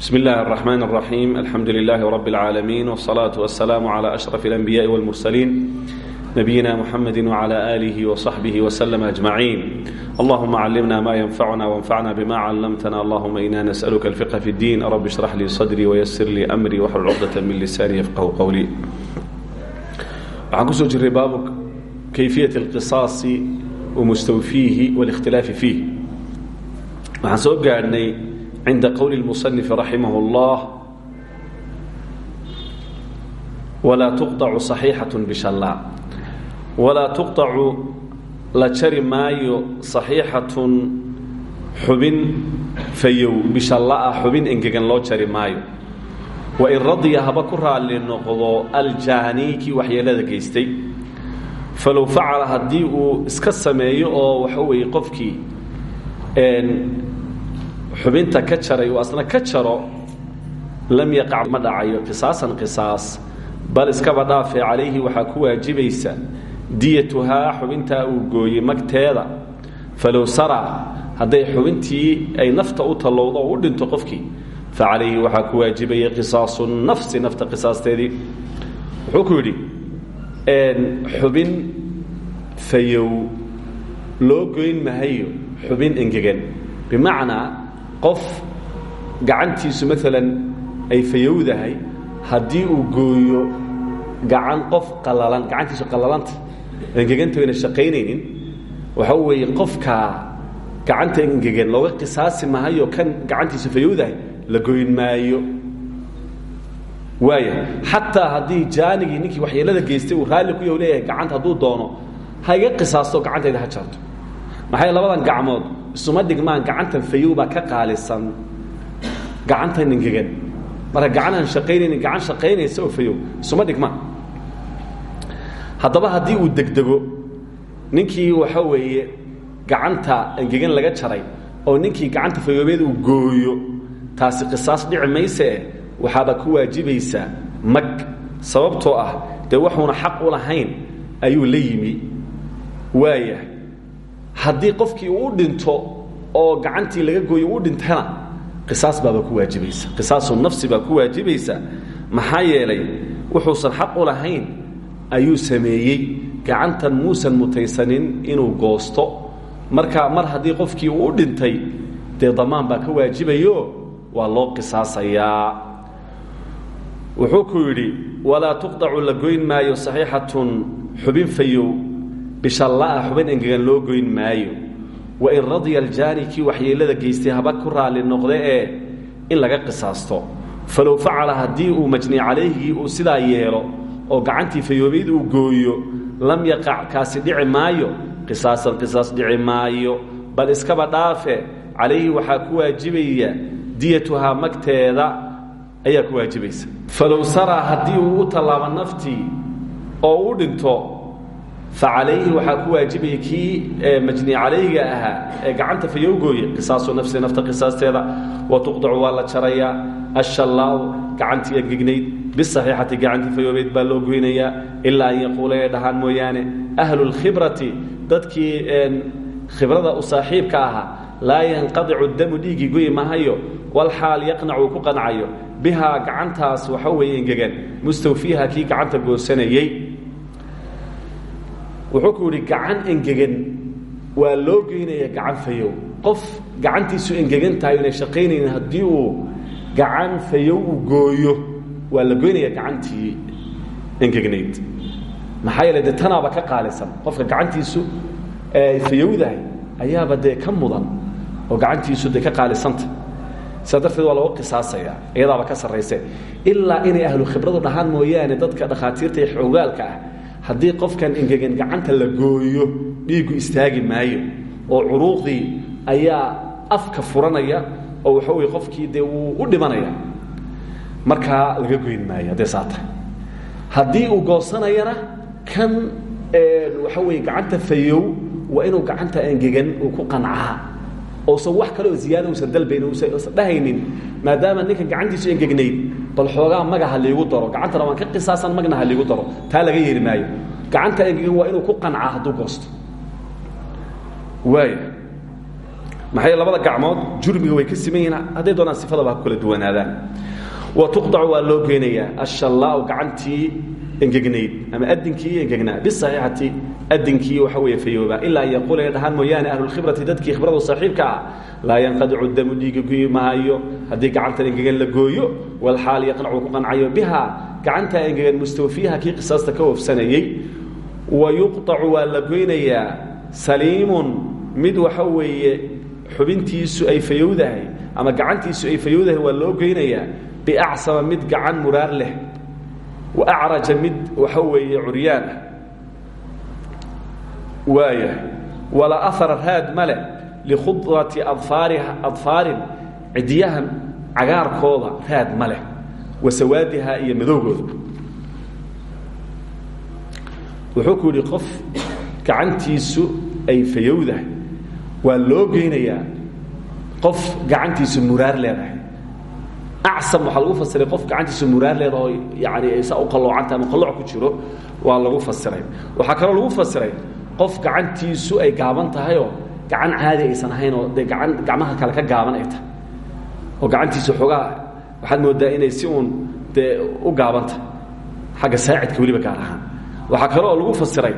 بسم الله الرحمن الرحيم الحمد لله رب العالمين والصلاة والسلام على أشرف الأنبياء والمرسلين نبينا محمد وعلى آله وصحبه وسلم أجمعين اللهم علمنا ما ينفعنا وانفعنا بما علمتنا اللهم إنا نسألك الفقه في الدين رب اشرح لي صدري ويسر لي أمري واحلل عقدة من لساني يفقه قولي waxaan kusoo jiray baabu kayfiyaة اlqisaasi wamustawfiihi wاlاkhtilaafi fiih waxaan soo gaadhnay cinda qowli اlmuصنif raximah اllah walaa tuqطacu صaxiixaة bishallaa walaa tuqطacu la jari maayo صaxiixatun xubin fayow bishallaa xubin engegan loo jari maayo wain radiya haba ku raalli noqdo aljaani kii waxyeelada geystay falow facala haddii uu iska sameeyo oo waxa weeye qofkii xubinta ka jaray uu asna ka jaro lam yaqac ma dhacayo. Qisaasan qisaas. Bal iskaba dhaafe calayhi waxaa ku waajibaysa diyatuhaa xubintaa uu gooyey magteeda. Falow saraa hadday xubintii ay nafta u tallowdo u dhinto qofkii facalayhi waxaa ku waajibaya qisaasu nafsi nafta qisaasteedii. Wuxuu ku xubin fayow loo goyn mahayo xubin engegan bimacnaa qof gacantiisu maalan ay fayowdahay haddii uu gooyo gacan qof qalalan gacantiisu qalalanta engeganta wayna shaqaynaynin waxa weeye qofkaa gacanta engegan looga qisaasi mahayo kan gacantiisu fayowdahay la goyn maayo. Waaya xataa haddii jaanigii ninkii waxyeelada geystay uu raalli ku yah leeyahay gacanta hadduu doono ha iga qisaasto gacantayda ha jarto. Maxay labadan gacmood isuma dhigmaan gacantan ka qaalisan. Gacantan engegan marka gacan aan gacan shaqaynaysa oo fayow isuma dhigmaan haddaba haddii uu degdego ninkii waxa weeye gacanta engegan laga jaray oo ninkii gacanta fayoobeed uu gooyo taasi qisaas dhici maysee waxaaba ku waajibaysaa mag. Sababtoo ah dee waxuuna xaq u lahayn ayuu la yimi. Waaya haddii qofkii uu dhinto oo gacantii laga gooyo u dhintana qisaas baaba ku waajibaysa qisaasu nafsi baa ku waajibaysa maxaa yeelay wuxuusan xaq u lahayn ayuu sameeyey. Gacantan muusan mutaysanin inuu goosto. Marka mar haddii qofkii uu dhintay dee damaan baa ka waajibayo? Waa loo qisaasayaa. Wuxuu ku yidhi walaa tuqطacu la goyn maayo صaxiixatun xubin fayow bishallaa xubin engegan loo goyn maayo. Wain radya aljaani kii waxyeelada geystay haba ku raalli noqde ee in laga qisaasto. Falow facala haddii uu majni calayhigii uu sidaa yeelo oo gacantii fayoobayd uu gooyo lam yaqac kaasi dhici maayo. Qisaasan qisaas dhici maayo. Bal iskaba dhaafe calayhi waxaa ku waajibaya diyatuhaa magteeda ayaa ku waajibaysa. Falow saraa haddii uu u tallaabo naftii oo u dhinto fa calayhi waxaa ku waajibaya kii majni calayhiga ahaa ee gacanta fayowgooye qisaasu nafsi nafta qisaasteeda wa tuqdacu waa la jarayaa ashallaau gacantii engegnayd bisaxiixati gacantii fayoobeyd baa loo goynayaa ilaa an yaquula ay dhahaan mooyaane ahlu lkhibrati dadkii khibrada u saaxiibka ahaa laa yanqadicu damu dhiiggii goyi mahayo walxaal yaqnac uu ku qancayo bihaa gacantaas waxa weeye wuxuu ku yidhi gacan engegan waa loo geynaya gacan fayow. Qof gacantiisu engegan tahay inay shaqaynaynin haddii uu gacan fayow uu gooyo waa la goynaya gacantii engegnayd maxaa yeele dee tanaaba ka qaalisan. Qofka gacantiisu fayowdahay ayaaba dee ka mudan oo gacantiisu dee ka qaalisanta. Sidaa darteed waa looga qisaasaya iyadaaba ka sarrayse. Ilaa inay ahlu khibradu dhahaan mooyaane dadka dhakhaatiirta iyo xogaalka ah haddii qofkan engegan gacanta la gooyo dhiiggu istaagi maayo oo curuuqdii ayaa afka furanaya oo waxa weye qofkii dee u dhimanaya markaa laga goyn maayo haddee saa tahay. Uu goosanayana kan waxa weye gacanta fayow waa inuu gacanta engegan uu ku qancaa ousan wax kale oo ziyaada usan dalbayn usan dhahaynin maadaama ninkan gacantiisu engegnayd bal xoogaa maga ha liigu daro. Gacantana waan ka qisaasan magna ha liigu daro. Taa laga yeeli maayo. Gacanta engegan waa inuu ku qancaa hadduu goosto. Waaya maxay labada gacmood? Jurmiga way ka siman yihiin hadday doonaan sifadaba ha kala duwanaadaan. Wa tuqdacu waa loo geynayaa ashallaau gacantii engegnayd ama adinkii engegnaa bisaxiixati adinkii waxa weeye fayooba. Ilaa an yaquula ay dhahaan mooyaane ahlulkhibrati dadkii khibradu saaxiibka ah laa yanqadicu damu dhiiga guyi maayo haddii gacantan engegan la gooyo walxaal yaqnacu ku qancayo bihaa gacantaa engegan mustawfiiha kii qisaasta ka oofsanayey wa yuqطacu waa la goynayaa. Saliimun mid waxa weeye xubintiisu ay fayowdahay ama gacantiisu ay fayowdahay waa loo goynayaa. Biacsama mid gacan muraar leh acraja mid waxa weeye curyaan ah. Waayahay walaa ahara raad male likhudrati adfaariha adfaarin cidiyaha cagaarkooda raad ma leh wa sawaadiha iyo madowgooda. Wuxuu ku yidhi qof gacantiisu ay fayowdahay. Waa loo geynayaa qof gacantiisu muraar leedahay acsam waxaa lagu fasiray qof gacantiisu muraar leedaha oo yani saa u qalloocanta ama qallooc ku jiro waa lagu fasiray waxaa kaloo lagu fasiray qof gacantiisu ay gaaban tahayoo gacan caadi aysan ahayn oo dee gaan gacmaha kale ka gaaban ay tahay oo gacantiisu xoogaa waxaad moodaa inay si uun dee u gaabanta xagga saacidka weliba gaar ahaan waxaa kaloo lagu fasiray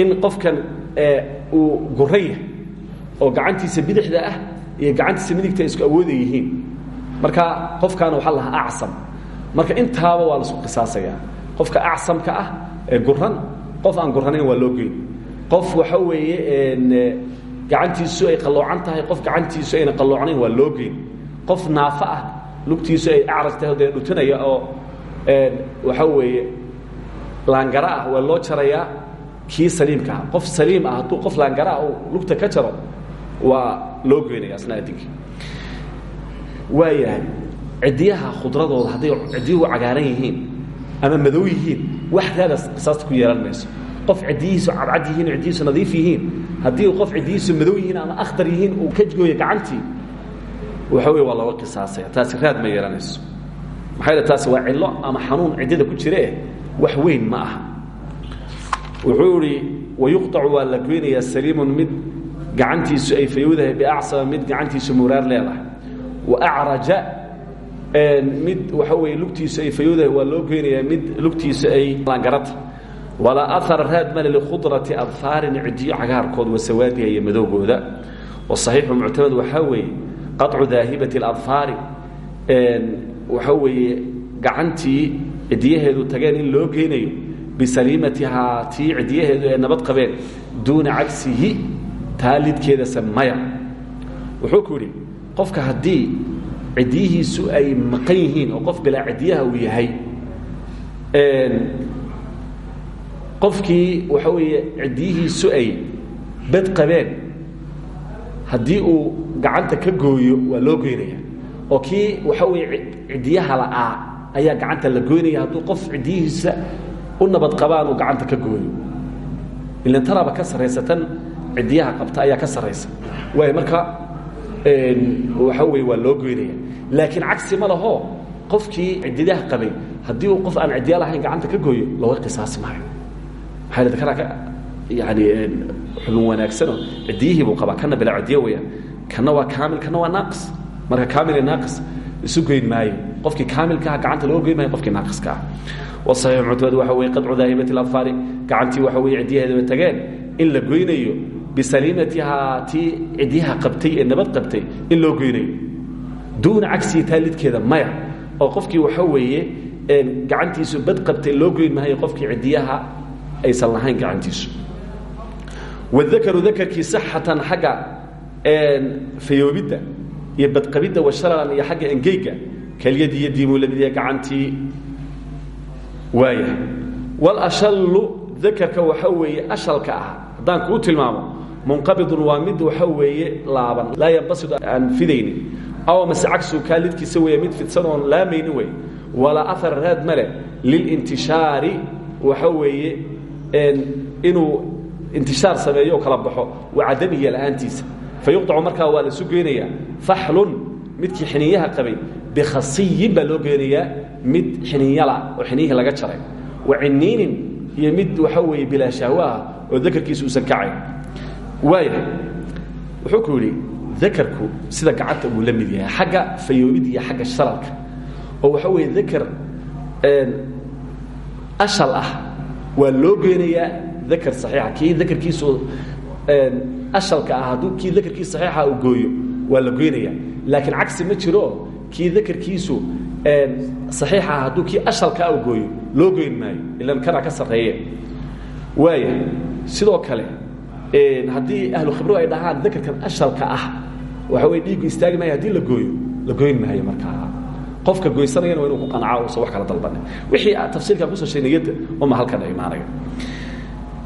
in qofkan uu guran yahay oo gacantiisa bidixda ah iyo gacantiisa midigta isku awooda yihiin marka qofkaana waxaa lahaa acsam. Marka intaaba waa la isku qisaasayaa. Qofka acsamka ah ee guran qof aan guranayn waa loo geyn. Qof waxa weeye gacantiisu ay qalloocan tahay qof gacantiisu ayna qalloocnayn waa loo geyn. Qof naafo ah lugtiisu ay acraj tahay dee dhutinaya oo waxa weeye laangara ah waa loo jarayaa kii saliimka ah. Qof saliim ah hadduu qof laangara ah lugta ka jaro waa loo geynaya asna adinki waayahay cidiyaha khudradooda hadday cidiyuhu cagaaran yihiin ama madow yihiin wax raada qisaasta ku yeelan mayso. Qof cidiyihiisu cadcad yihiin o cidiyihiisu nadiif yihiin haddii qof cidiyihiisu madow yihiin ama akhtar yihiin uu ka gooyo gacantii waxa wey waa looga qisaasaya taasi raad ma yeelanayso. Maxaa yeel taasi waa cillo ama xanuun ciddada ku jiree wax weyn ma aha. Wuxuu idhi wayuqطacu waa la goynayaa saliimun mid gacantiisu ay fayowdahay biacsama mid gacantiisu muraar leedahay wa acraja mid waxa weeye lugtiisu ay fayowdahay waa loo goynayaa mid lugtiisu ay laangarata walaa ahara raad male likhudrati adfaarin cidiyo cagaarkood wa sawaadiha iyo madowgooda wasaxiixu muctamad waxaa weeye qaطcu daahibati اladfaari waxa weeye gacantii cidiyaheedu tageen in loo geynayo bisaliimatihaa tii cidiyaheedu ee nabad qabeen duuna cagsihi taa lidkeedase maya wuxuu ku yidhi qofka haddii cidiyihiisu ay maqan yihiin oo qof bilaa cidiyaha uu yahay qofkii waxa weeye cidiyihiisu ay bed qabeen haddii uu gacanta ka gooyo waa loo goynaya oo kii waxa weeye cidiyaha la'aa ayaa gacanta la goynaya hadduu qof cidiyihiisa u nabad qabaan uu gacanta ka gooyo. Ilan tanaaba ka sarraysa tan cidiyaha qabta ayaa ka sarraysa waayo marka waxa weeye waa loo goynaya. Laakiin cagsi ma laho. Qofkii cidiyaha qabay haddii uu qof aan cidiya lahayn gacanta ka gooyo looga qisaasi maayo maxaa yidhahda kanaa ka yani xubin wanaagsanoo cidiyihii buu qabaa. Kana bilaa cidiyo weeyaan. Kana waa kaamil kana waa naaqis. Marka kaamil iyo naaqis isu goyn maayo. Qofkii kaamilkaah gacanta loo goyn maayo qofkii naaqiska ah wasaxiix muctamad waxa weye qadcu daahibati اladfaari gacantii waxa weye cidiyaheedaba tageen. In la goynayo bisaliimatihaa tii cidiyaha qabtay ee qabtay in loo goynayo duuna cagsihi taa maya oo qofkii waxa weeye gacantiisu bad qabtay loo goyn maayo qofkii cidiyaha aysan lahayn gacantiisu wadakaru dakarkii saxatan xagga fayoobidda iyo badqabidda washararan iyo xagga engeyga kelyadi yadiimuu lamidya gacantii waayahay walashallu dakarka waxa weeye ashalka ah haddaan kuu tilmaamo munqabidun waa mid waxa weeye laaban laa yanbasidu aan fidaynin. Aw mase cagsu kaa lidkiisa weeye mid fidsan oon laamaynin wey walaa ahar raad male lilintishaari waxa weeye inuu intishaar sameeyo kala baxo. Wa cadamihi la'aantiisa fa yuqdacu markaa waa la isu geynayaa faxlun midkii xiniinyaha qabay. Bikhasiyin baa loo mid xiniinyala oo xininyihii laga jaray. Wa ciniinin iyo mid waxa weeye bilaa shahwo ah oo dakarkiisa uusan kacayn waaya wuxuu ku yidhi dakarku sida gacanta uu la mid yahay xagga fayoobid iyo xagga shalalka oo waxa weeye dakar ashal ah waa loo geynayaa dakar saxiixa. Kii dakarkiisu ashalka ah hadduu kii dakarkiisa saxiixa uu gooyo waa la goynaya laakiin cagsi ma jiro kii dakarkiisu saxiixa ah hadduu kii ashalkaa uu gooyo loo goyn maayo ilan kanaa ka sarreeye waaya sidoo kale haddii ahlu khibru ay dhahaan dakarkan ashalka ah waxa wey dhiiggu istaagi maayo haddii la gooyo la goyn maayo markaa. Qofka goysanayana waa inuu ku qanco usan wax kala dalbanin. Wixii tafsiirkaa ku soo sheeg niyadda uma halkan imaanaya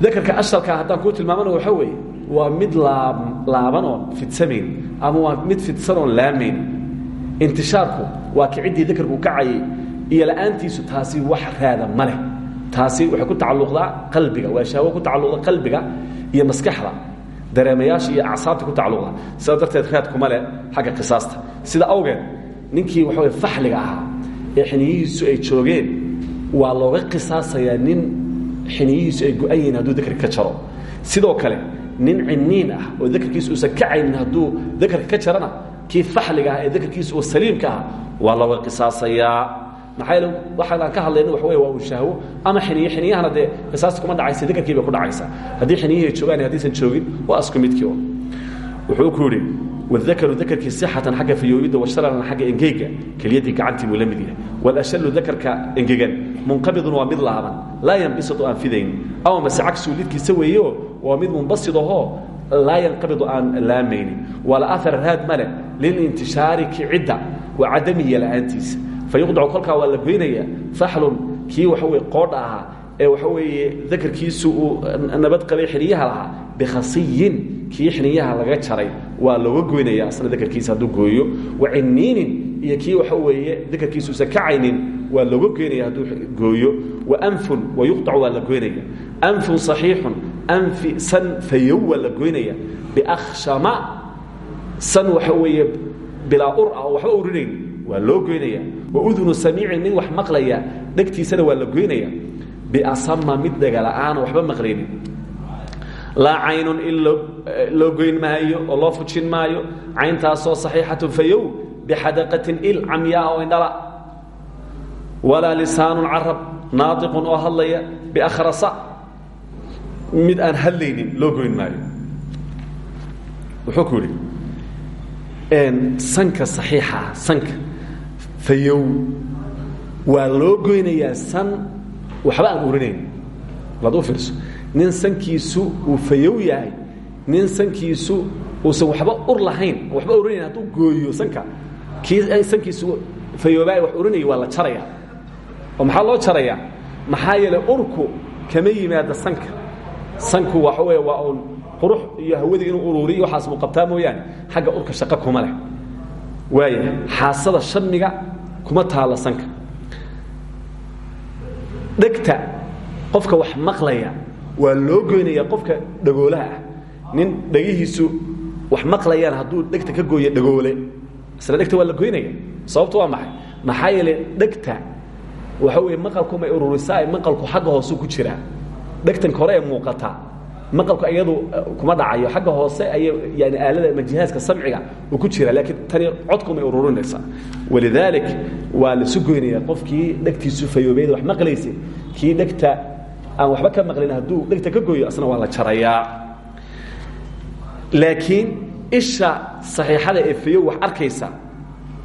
dakarka ashalka haddaan kuu tilmaamana waxa weeye waa mid laab laaban oon fidsamayn ama waa mid fidsan oon laamayn intishaarku waa kiciddii dakarku kacayay iyo la'aantiisu taasi wax raada ma leh. Taasi waxay ku tacalluqdaa qalbiga waa shahwo ku tacalluqda qalbiga iyo maskaxda dareemayaasha iyo acsaabta ku tacalluqda sidaa darteed raad kuma leh xagga qisaasta. Sida awgeed ninkii waxa wey faxliga ahaa ee xiniyihiisu ay joogeen waa looga qisaasayaa nin xiniyihiisu ay go-an yihiin hadduu dakarka ka jaro. Sidoo kale nin ciniin ah oo dakarkiisu uusan kacaynin hadduu dakarka ka jarana kii faxliga ah ee dakarkiisu oo saliimka ah waa looga qisaasayaa maxaa yeel waxaan aan ka hadlayno waxa wey waa un shahwo ama xiniyo xiniyahana dee qisaasta kuma dhacaysa dekerkii bay ku dhacaysaa haddii xiniyihi joogaan haddaysan joogin waa isku midkii wuxuu ku yidhi wاdakaru dakarkii sixatan xagga fayooyidda washalalan xagga engeyga keliyadii gacantii buu la mid yahay walashalu dakarka engegan munqabidun waa mid laaban laa yanbisidu aan fidayn ama mase cagsuu lidkiisa weeyo waa mid munbasidahoo laa yanqabidu aan laamaynin wala ahar raad ma leh lilintishaari kicidda wa cadamiya la'aantiisa fayuqdacu kolkaa waa la goynaya faxlun kii waxa weye qoodha ahaa ee waxa weeye dakarkiisu uu nabad qabay xiniyaha lahaa bikhasiyin kii xiniyaha laga jaray waa looga goynaya asna dakarkiisa hadduu gooyo. Waciniinin iyo kii waxa weeye dakarkiisa usan kacaynin waa looga goynaya hadduu gooyo. Waanfun wayuqطacu waa la goynaya. Anfun صaxiixun anfi san fayow la goynaya. Biakshama san waxa weeye bilaa ur ah oo waa loo goynaya waudunu samiicin nin wax maqlaya dhegtiisana waa la goynaya. Biasama mid dhegala-aan waxba maqlaynin laa caynun in loo goyn maayo oo loo fujin maayo cayntaasoo saxiixatun fayow bixadaqatin il camyaa oo indhala. Walaa lisaanun carab naadiqun oo hadlaya biakhrasa mid aan hadlaynin loo goyn maayo. Wuxuu ku yidhi sanka saxiixa sanka fayow waa loo goynayaa san waxba aan urinayn. Laad u fiirso. Nin sankiisu uu fayow yahay nin sankiisu uusan waxba ur lahayn waxba urinayn hadduu gooyo sanka. Kii sankiisu fayoobaay wax urinaya waa la jarayaa oo maxaa loo jarayaa maxaa yeelay urku kama yimaada sanka. Sanku waxa weeye waa uun qurux iyo hawadii inuu ururiyo waxaas muu qabtaa mooyaane. Urka shaqo kuma leh. Waaya xaasada shamiga kuma taalla sanka. Dhegta qofka wax maqlaya waa loo goynaya qofka dhagoolaha ah. Nin dhegihiisu wax maqlayaan hadduu dhegta ka gooyo dhagoole. Isla dhegta waa la goynaya sababtu waa maxay? Maxaa yeelay dhegta waxa weeye maqalku may ururisaa maqalku xagga hoosu ku jiraa dhegtan kore ee muuqata maqalku iyadu kuma dhacayo. Xagga hoose ay yani aalada ama jihaaska samciga uu ku jira laakiin tani codkumay ururinaysaa walidaalik waa laisu goynaya qofkii dhegtiisu fayoobeeda wax maqlaysay kii dhegta aan waxba ka maqlin hadduu dhegta ka gooyo asna waa la jarayaa. Laakiin isha saxiixada ee fayow wax arkaysa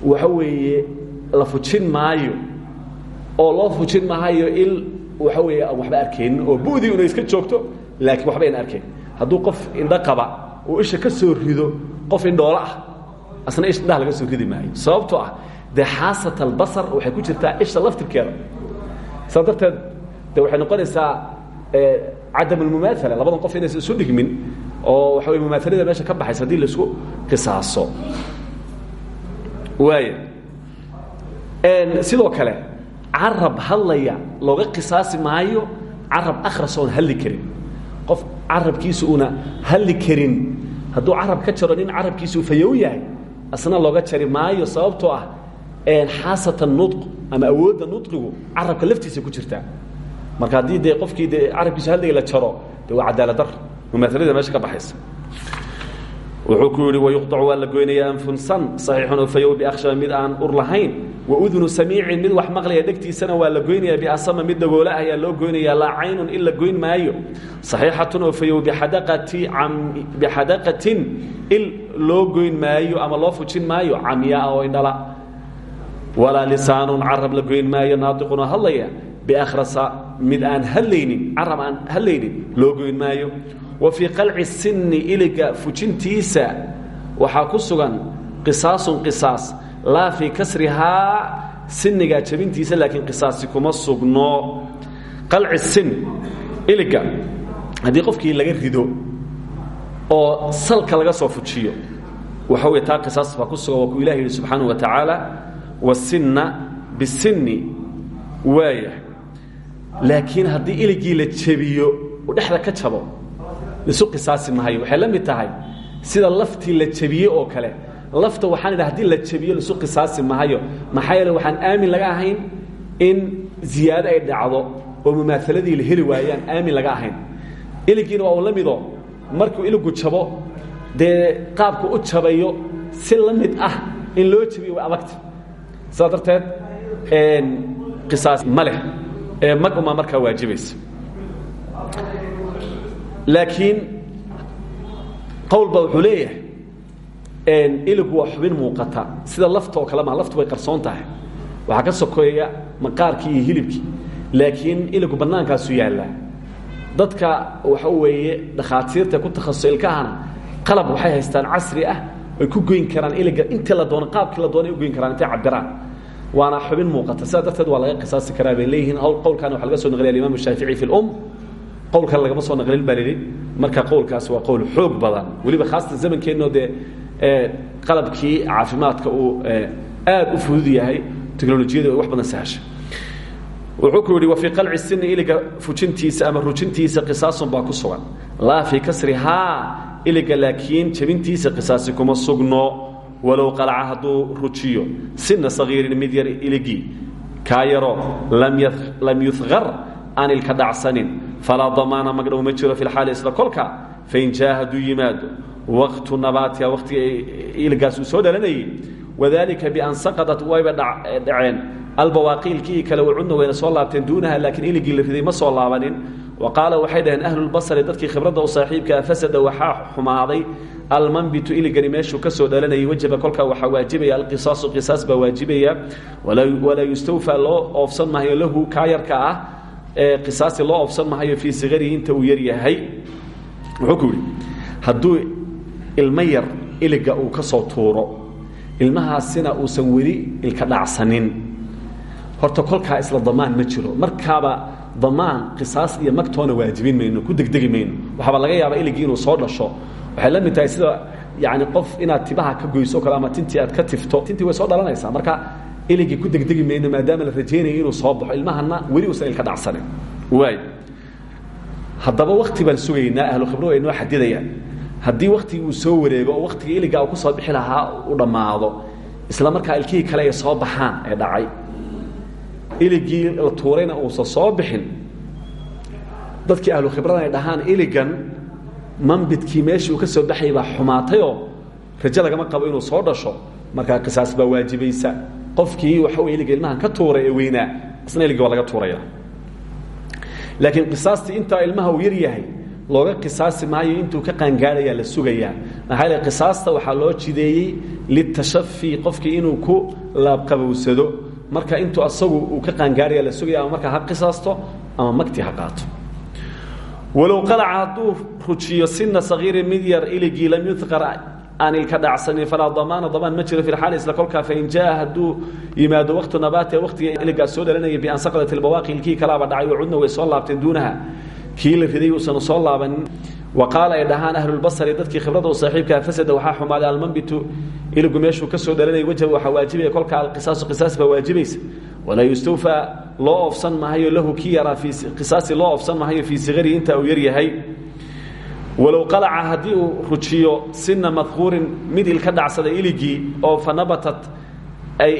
waxa weeye la fujin maayo. Oo loo fujin maayo il waxa weeye aan waxba arkaynin oo bu'dii una iska joogto laakiin waxba ayna arkayn hadduu qof indho qaba uu isha ka soo rido qof indhoolo ah asna ish indhaha laga soo ridi maayo. Sababtoo ah dee xaasat albasar waxay ku jirtaa isha laftirkeeda. Saa darteed de waxay noqonaysaa cadam almumaaala labadan qof inaysan isu dhigmin oo waxa wey mumaaalada meesha ka baxaysa haddii la isku qisaaso waaya sidoo kale carab hadlaya looga qisaasi maayo carab akhras oon hadli karin qof carabkiisa una hadli karin. Hadduu carab ka jaro nin carabkiisuu fayow yahay asna looga jari maayo sababtoo ah xaasata nudq ama awoodda nudqigu carabka laftiisa ku jirtaa marka haddii dee qofkii dee carabkiisu hadliga la jaro de waa cadaaladar mumaaladda meesha ka baxaysa wuxuu ku yidhi wayuqdacu waa la goynaya anfun san saxiixun oo fayow biakhshaba mid aan ur lahayn. Wa udunu samiicin mid wax maqlaya dhegtiisana waa la goynaya biasama mid dagoola ayaa loo goynaya laa caynun in la goyn maayo. Saxiixatun oo fayow bixadaqatin il loo goyn maayo ama loo fujin maayo. Camyaa oo indhala. Walaa lisaanun carab la goyn maayo. Naadiqun oo hadlaya biakhrasa mid aan hadlaynin carab aan hadlaynin loo goyn maayo wa fii qalci sinni iliga fujintiisa waxaa ku sugan qisaasun qisaas. Laa fii kasrihaa siniga jabintiisa laakiin qisaasi kuma sugno. Qalci sin iliga haddii qofkii laga rido oo salka laga soo fujiyo waxa wey taa qisaas baa ku sugan. Waa wa tacaala wasinna bisinni waaya laakiin haddii iligii la jebiyo u dhexda ka jabo isu qisaasi mahayo waxay la mid tahay sida laftii la jebiyey oo kale. Lafta waxaan idha haddii la jebiyo laisu qisaasi mahayo maxaa yeele waxaan aamin laga ahayn in ziyaado ay dhacdo oo mumaahaladii la heli waayaan aamin laga ahayn. Iligiina waa uu la mido markuu iligu jabo dee qaabku u jabayo si la mid ah in loo jebiyo way adagta sidaa darteed qisaas ma leh. Mag umaa markaa waajibaysa laakiin qowlba wuxuu leeyahay iligu waa xubin muuqata. Sida lafta oo kale ma laftu way qarsoon tahay. Waxaa ka sokeeya maqaarkii iyo hilibkii. Laakiin iligu bannaankaasu yaallaa dadka waxa weeye dhakhaatiirta ku takhasus ilkahana qalab waxay haystaan casri ah ay ku goyn karaan iliga intii la doono qaabkii la doona ay ugoyn karaan intay cabiraan waana xubin muuqata. Sidaa darteed waa laga qisaasi karaa bay leeyihiin. Qowlkaana waxa laga so naqliya alimaam shaafici fi lum qowlkan lagama soo naqlin baa lidhi marka qowlkaas waa qowl xoog badan. Weliba khaasatan zamankeenno dee qalabkii caafimaadka uu aad u fudud yahay teknolojiyadu ay wax badan sahashay wuxuu ku yidhi wa fii qalci sini iliga fujintiisa ama rujintiisa qisaasun baa ku sugan. Laa fii kasrihaa iliga laakiin jebintiisa qisaasi kuma sugno. Walow qalaca hadduu rujiyo sina sagiirin mid yar iligii. Kaa yaro lam yuhar aan ilka dhacsanin falaa damaana magdhow ma jiro fi lxaali isla kolka. Fain jaa hadduu yimaado. Waqtu nabaatiha wakhtiga iligaas uu soo dhalanayay. Wadalika bian saqadat wayba dhaceen. Albawaaqiilkii kale wacudna wayna soo laabteen duunaha laakiin iligii la riday ma soo laabanin. Wa qaala waxay dhaheen ahlulbasri dadkii khibradda u saaxiibkaa fasada waxaa xumaaday. Almanbitu iligani meeshuu ka soo dhalanayay wajaba kolkaa waxaa waajibaya alqisaasu qisaas baa waajibaya. Walaa yustawfaa loo oofsan mahayo lahu kaa yarka ah qisaasi loo oofsan mahayo fii sigarihi inta uu yar yahay wuxuu ku yidhi hadduu ilmo yar iliga uu ka soo tuuro ilmahaasina uusan weli ilka dhacsanin horta kolkaa isla damaan ma jiro. Markaaba damaan qisaas iyo magtoona waajibin mayno ku degdegi mayno. Waxaaba laga yaabaa iligii inuu soo dhasho. Waxay la mid tahay sida yani qof inaad tibaha ka goyso kale ama tintii aad ka tifto tintii way soo dhalanaysaa. Marka iligii ku degdegi mayno maadaama la rajaynayo inuu soo baxo ilmahana weli uusan ilka dhacsanin. Waay. Haddaba wakti baan sugaynaa ahlu khibro ay noo xadidayaan. Haddii waktigii uu soo wareego oo waktigii iligaa uu ku soo bixi lahaa u dhammaado isla markaa ilkihii kale ay soo baxaan ee dhacay. Iligii la tuurayna uusan soo bixin dadkii ahlu khibrada ay dhahaan iligan mambidkii meeshii uu ka soo baxayay baa xumaatayoo rajo lagama qabo inuu soo dhasho markaa qisaas baa waajibaysa qofkii waxa wey ilmahan ka tuuray ee weynaa isna iligii waa laga tuuraya. Laakiin qisaastii intaa ilmaha uu yar yahay looga qisaasi maayo intuu ka qaangaadhayaa la sugayaa. Maxaa qisaasta waxaa loo jideeyey litashafi qofkii inuu ku laabqabowsado marka intuu asagu uu ka qaangaadhaya la sugaya ama markaa ha qisaasto ama magtii ha qaato. Walow qalaca hadduu rujiyo sina lam yuqar aan ilka dhacsanin falaa damaana damaan ma jiro fi lxaali isla kolkaa fain jaa hadduu yimaado waktu nabaatiha waktiga iligaas soo dhalanaya bian saqdat ilbawaaqi ilkii kalaaba dhacay wacudna way soo laabteen duunaha. Kii la riday soo laabanin wa qaala ay dhahaan ahlulbasri dadkii khibrada u saaxiibkaa fasada waxaa xumaaday almanbitu iligu meeshuu ka soo dhalanaya wajaba waxaa waajibaya kolka alqisaasu qisaas baa waajibaysa. Walaa yustawfaa loo oofsan mahayo lahu kii yaraa qisaasi loo oofsan mahayo fii sigarihi intaa uu yar yahay walow qalaca haddii uu rujiyo sina madkuurin mid ilka dhacsaday iligii oo fa nabatat ay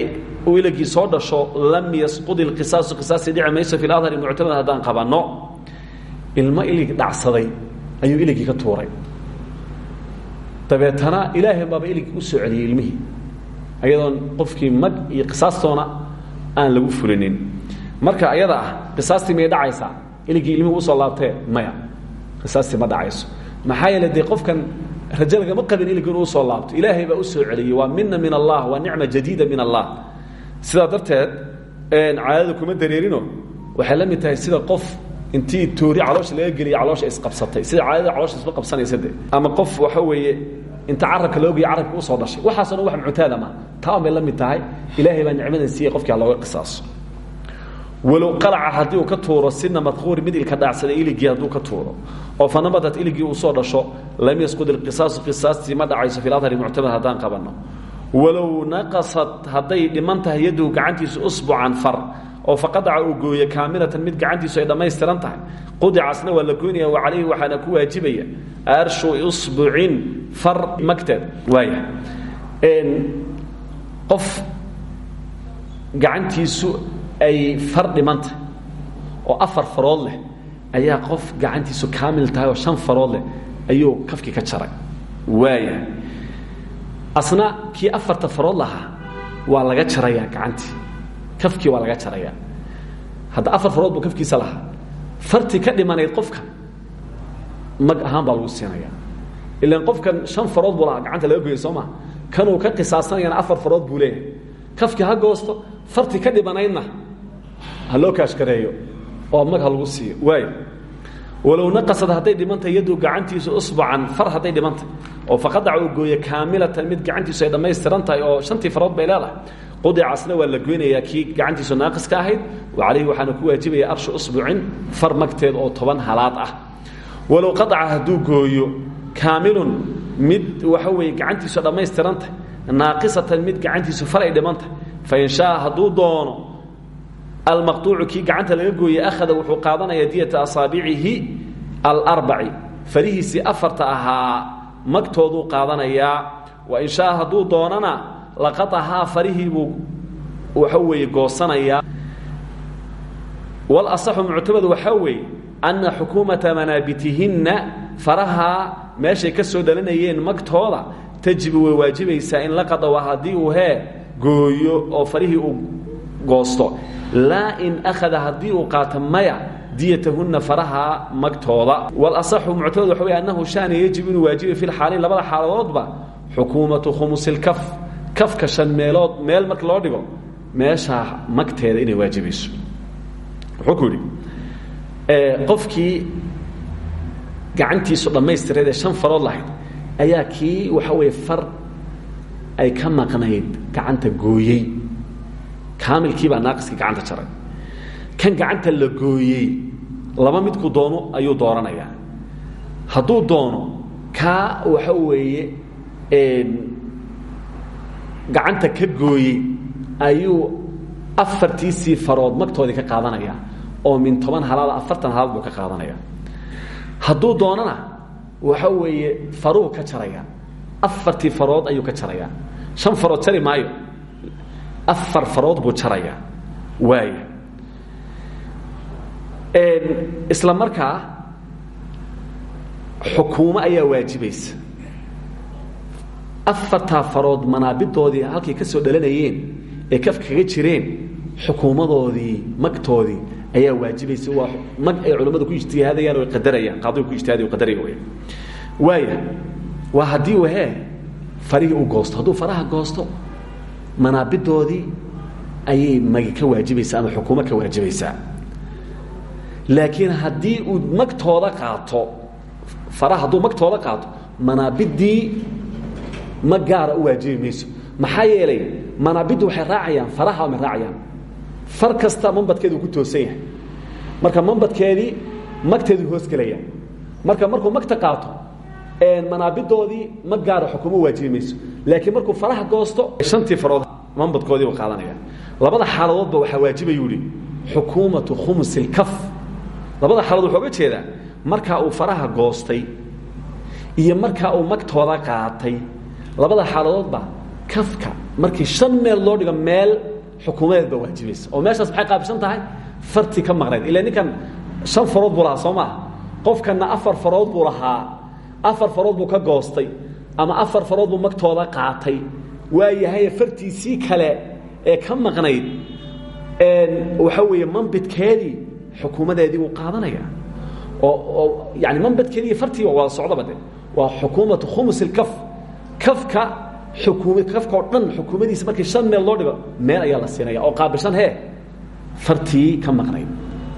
iligii soo dhasho lam yasqud ilqisaasu qisaasi dhici mayso fi ladhari muctamad haddaan qabanno ilmo ilig dhacsaday ayuu iligii ka tuuray. Dabeetana ilaahay baaba iligii u soo celiyey ilmihii ayadoon qofkii mag iyo qisaastoona aan lagu fulinin. Marka ayada ah qisaastii may dhacaysaa iligii ilmihii u soo maya qisaastii ma dhacayso maxaa yeele dee qofkan raje lagama qabin iligii inuu u soo laabto. Ilaahay baa u soo celiyey waa mina min allah waa nicma jadiida min allah. Sidaa darteed caadada kuma dareerino. Waxay la mid tahay sida qof intii toori caloosha laga geliya caloosha isqabsatay sida caadada caloosha isma qabsanaysa de ama qof waxa weeye inta carabka loo geeya carabka u soo dhashay. Waxaasoo dhan wax muctaada ma taan bay la mid tahay. Ilaahay baa nicmadan siiyey qofkii ha looga qisaaso walow qalaca haddii uu ka tuuro sina madkuuri mid ilka dhaacsada iligii hadduu ka tuuro. Oo fanabadat iligii uu soo dhasho lam yasqud ilqisaasu qisaastii ma dhacayso fi ladhari muctamad haddaan qabanno walow naqasat hadday dhiman tahay yadduhu gacantiisu far oo faqadaca uu gooye kaamilatan mid gacantiisu ay dhammaystiran tahay. Qudicasna waa la goynaya wa calayhi waxaana ku waajibaya. Arshu usbucin far magteed. Waaya. Qof gacantiisu ay far dhiman tahay oo afar farood leh ayaa qof gacantiisu kaamil tahay oo shan farood leh ayuu kafkii ka jaray. Waaya asna kii afarta farood lahaa waa laga jarayaa gacantii kafkii waa laga jarayaa. Hadda afar farood buu kafkiisa lahaa. Fartii ka dhimanayd qofka mag ahaan baa lagu siinayaa. Ilaan qofkan shan farood buu lahaa gacanta laga goyay soo maa kanuu ka qisaasanayana afar farood buu leeyahay. Kafkii ha goosto fartii ka dhimanaydna ha loo kaashkareeyo oo mag ha lagu siiyo. Waayo walow naqasad hadday dhimantahay yaddu gacantiisu usbucan far hadday dhimantahay oo faqadaca uu gooye kaamilatan mid gacantiisu ay dhammaystiran tahay oo shantii farood bay leedahay qudicasna waa la goynayaa kii gacantiisu naaqiska ahayd calayhi waxaana ku waajibaya arshu usbucin far magteed oo toban halaad ah. Walow qadaca hadduu gooyo kaamilun mid waxa weeye gacantiisu dhammaystiran tahay mid gacantiisu far ay dhiman tahay fain shaaa hadduu doono almaqtuucu kii gacanta laga gooyey akhada wuxuu qaadanayaa diyata asaabicihi alarbaci. Farihiisii afarta ahaa magtooduu qaadanayaa wain shaaa hadduu doonana laqaahaa farihii buu waxa weeye goosanayaa. Walasaxu muctamad waxaa weeye anna xukuumata manaabitihinna faraha meeshay ka soo dhalanayeen magtooda tajibu way waajibaysaa in la qadawa haddii uu hee gooyo oo farihii uu goosto laa in akhada haddii uu qaato maya diyatahunna faraha magtooda. Walasaxu muctamad waxa wey annahu shaana yajib inuu waajiba fi lxaalayn labada xaaladoodba xukuumatu khumusilkaf kafka shan meelood meel marka loo dhigo meeshaa magteeda inay ee shan farood lahayd ayaa kii waxa weeye far ay ka maqnayd gacanta gooyey kaamilkii baa naaqiskii gacanta jaray. Kan gacanta la gooyey laba midku doono ayuu dooranayaa hadduu doono kaa waxa weeye gacanta ka gooyey ayuu afartiisii farood magtoodii ka qaadanaya oo min toban halaad afartan halaad buu ka qaadanaya. Hadduu doonana waxa weeye faruhu ka jaraya. Afartii farood ayuu ka jaraya. Shan farood jari maayo afar farood buu jaraya. Waaya isla markaa xukuumo ayaa waajibaysa. Afartaa farood manaabidoodii halkay ka soo dhalanayeen ee kaf kaga jireen xukuumadoodii magtoodii ayaa waajibaysa. Waa mag ay culammadu ku ijtihaadayaan o qadarayaan. Qaadigu ku ijtihaday qadaraya waya waaya waa haddii wahee farihii goosto. Hadduu faraha goosto manaabidoodii ayay magi ka waajibaysaa ama xukuumo ka waajibaysaa. Laakiin haddii uu magtooda qaato faraha hadduu magtooda qaato manaabidii ma gaara u waajibi mayso. Waxay raacayaan faraha ma raacayaan. Far kasta mambadkeedu ku toosan yahay. Marka mambadkeedii magteedu hoosgelayaan marka markuu magta qaato manaabidoodii ma gaara xukumo waajibi laakiin markuu faraha goosto shantii farood mambadkoodii u qaadanaya labada xaaladoodba waxaa waajibayuu ihi xukuumatu khumusi lkaf labada xaaladood wuxuu oga jeedaa markaa uu faraha goostay iyo markaa uu magtooda qaatay. Labada xaaladoodba kafka markii shan meel loo dhigo meel xukuumadeed baa oo meeshaas maxay qaabilsan tahay? Fartii ka maqnayd. Ila ninkan shan farood buu lahaa soo maaha afar farood buu lahaa. Afar farood buu ka goostay ama afar farood buu magtooda qaatay waa yahay fartiisii kale ee ka maqnayd waxa weeye mambidkeedii xukuumadeedii wuu qaadanaya. Oo yani mambadkeedii fartii wada socdaba de waa xukuumatu khumus ilkaf kafka xukuumi kafka oo dhan xukuumadiisa markii shan meel loo dhigo meel ayaa la siinaya. Oo qaabilshan hee fartii ka maqnayd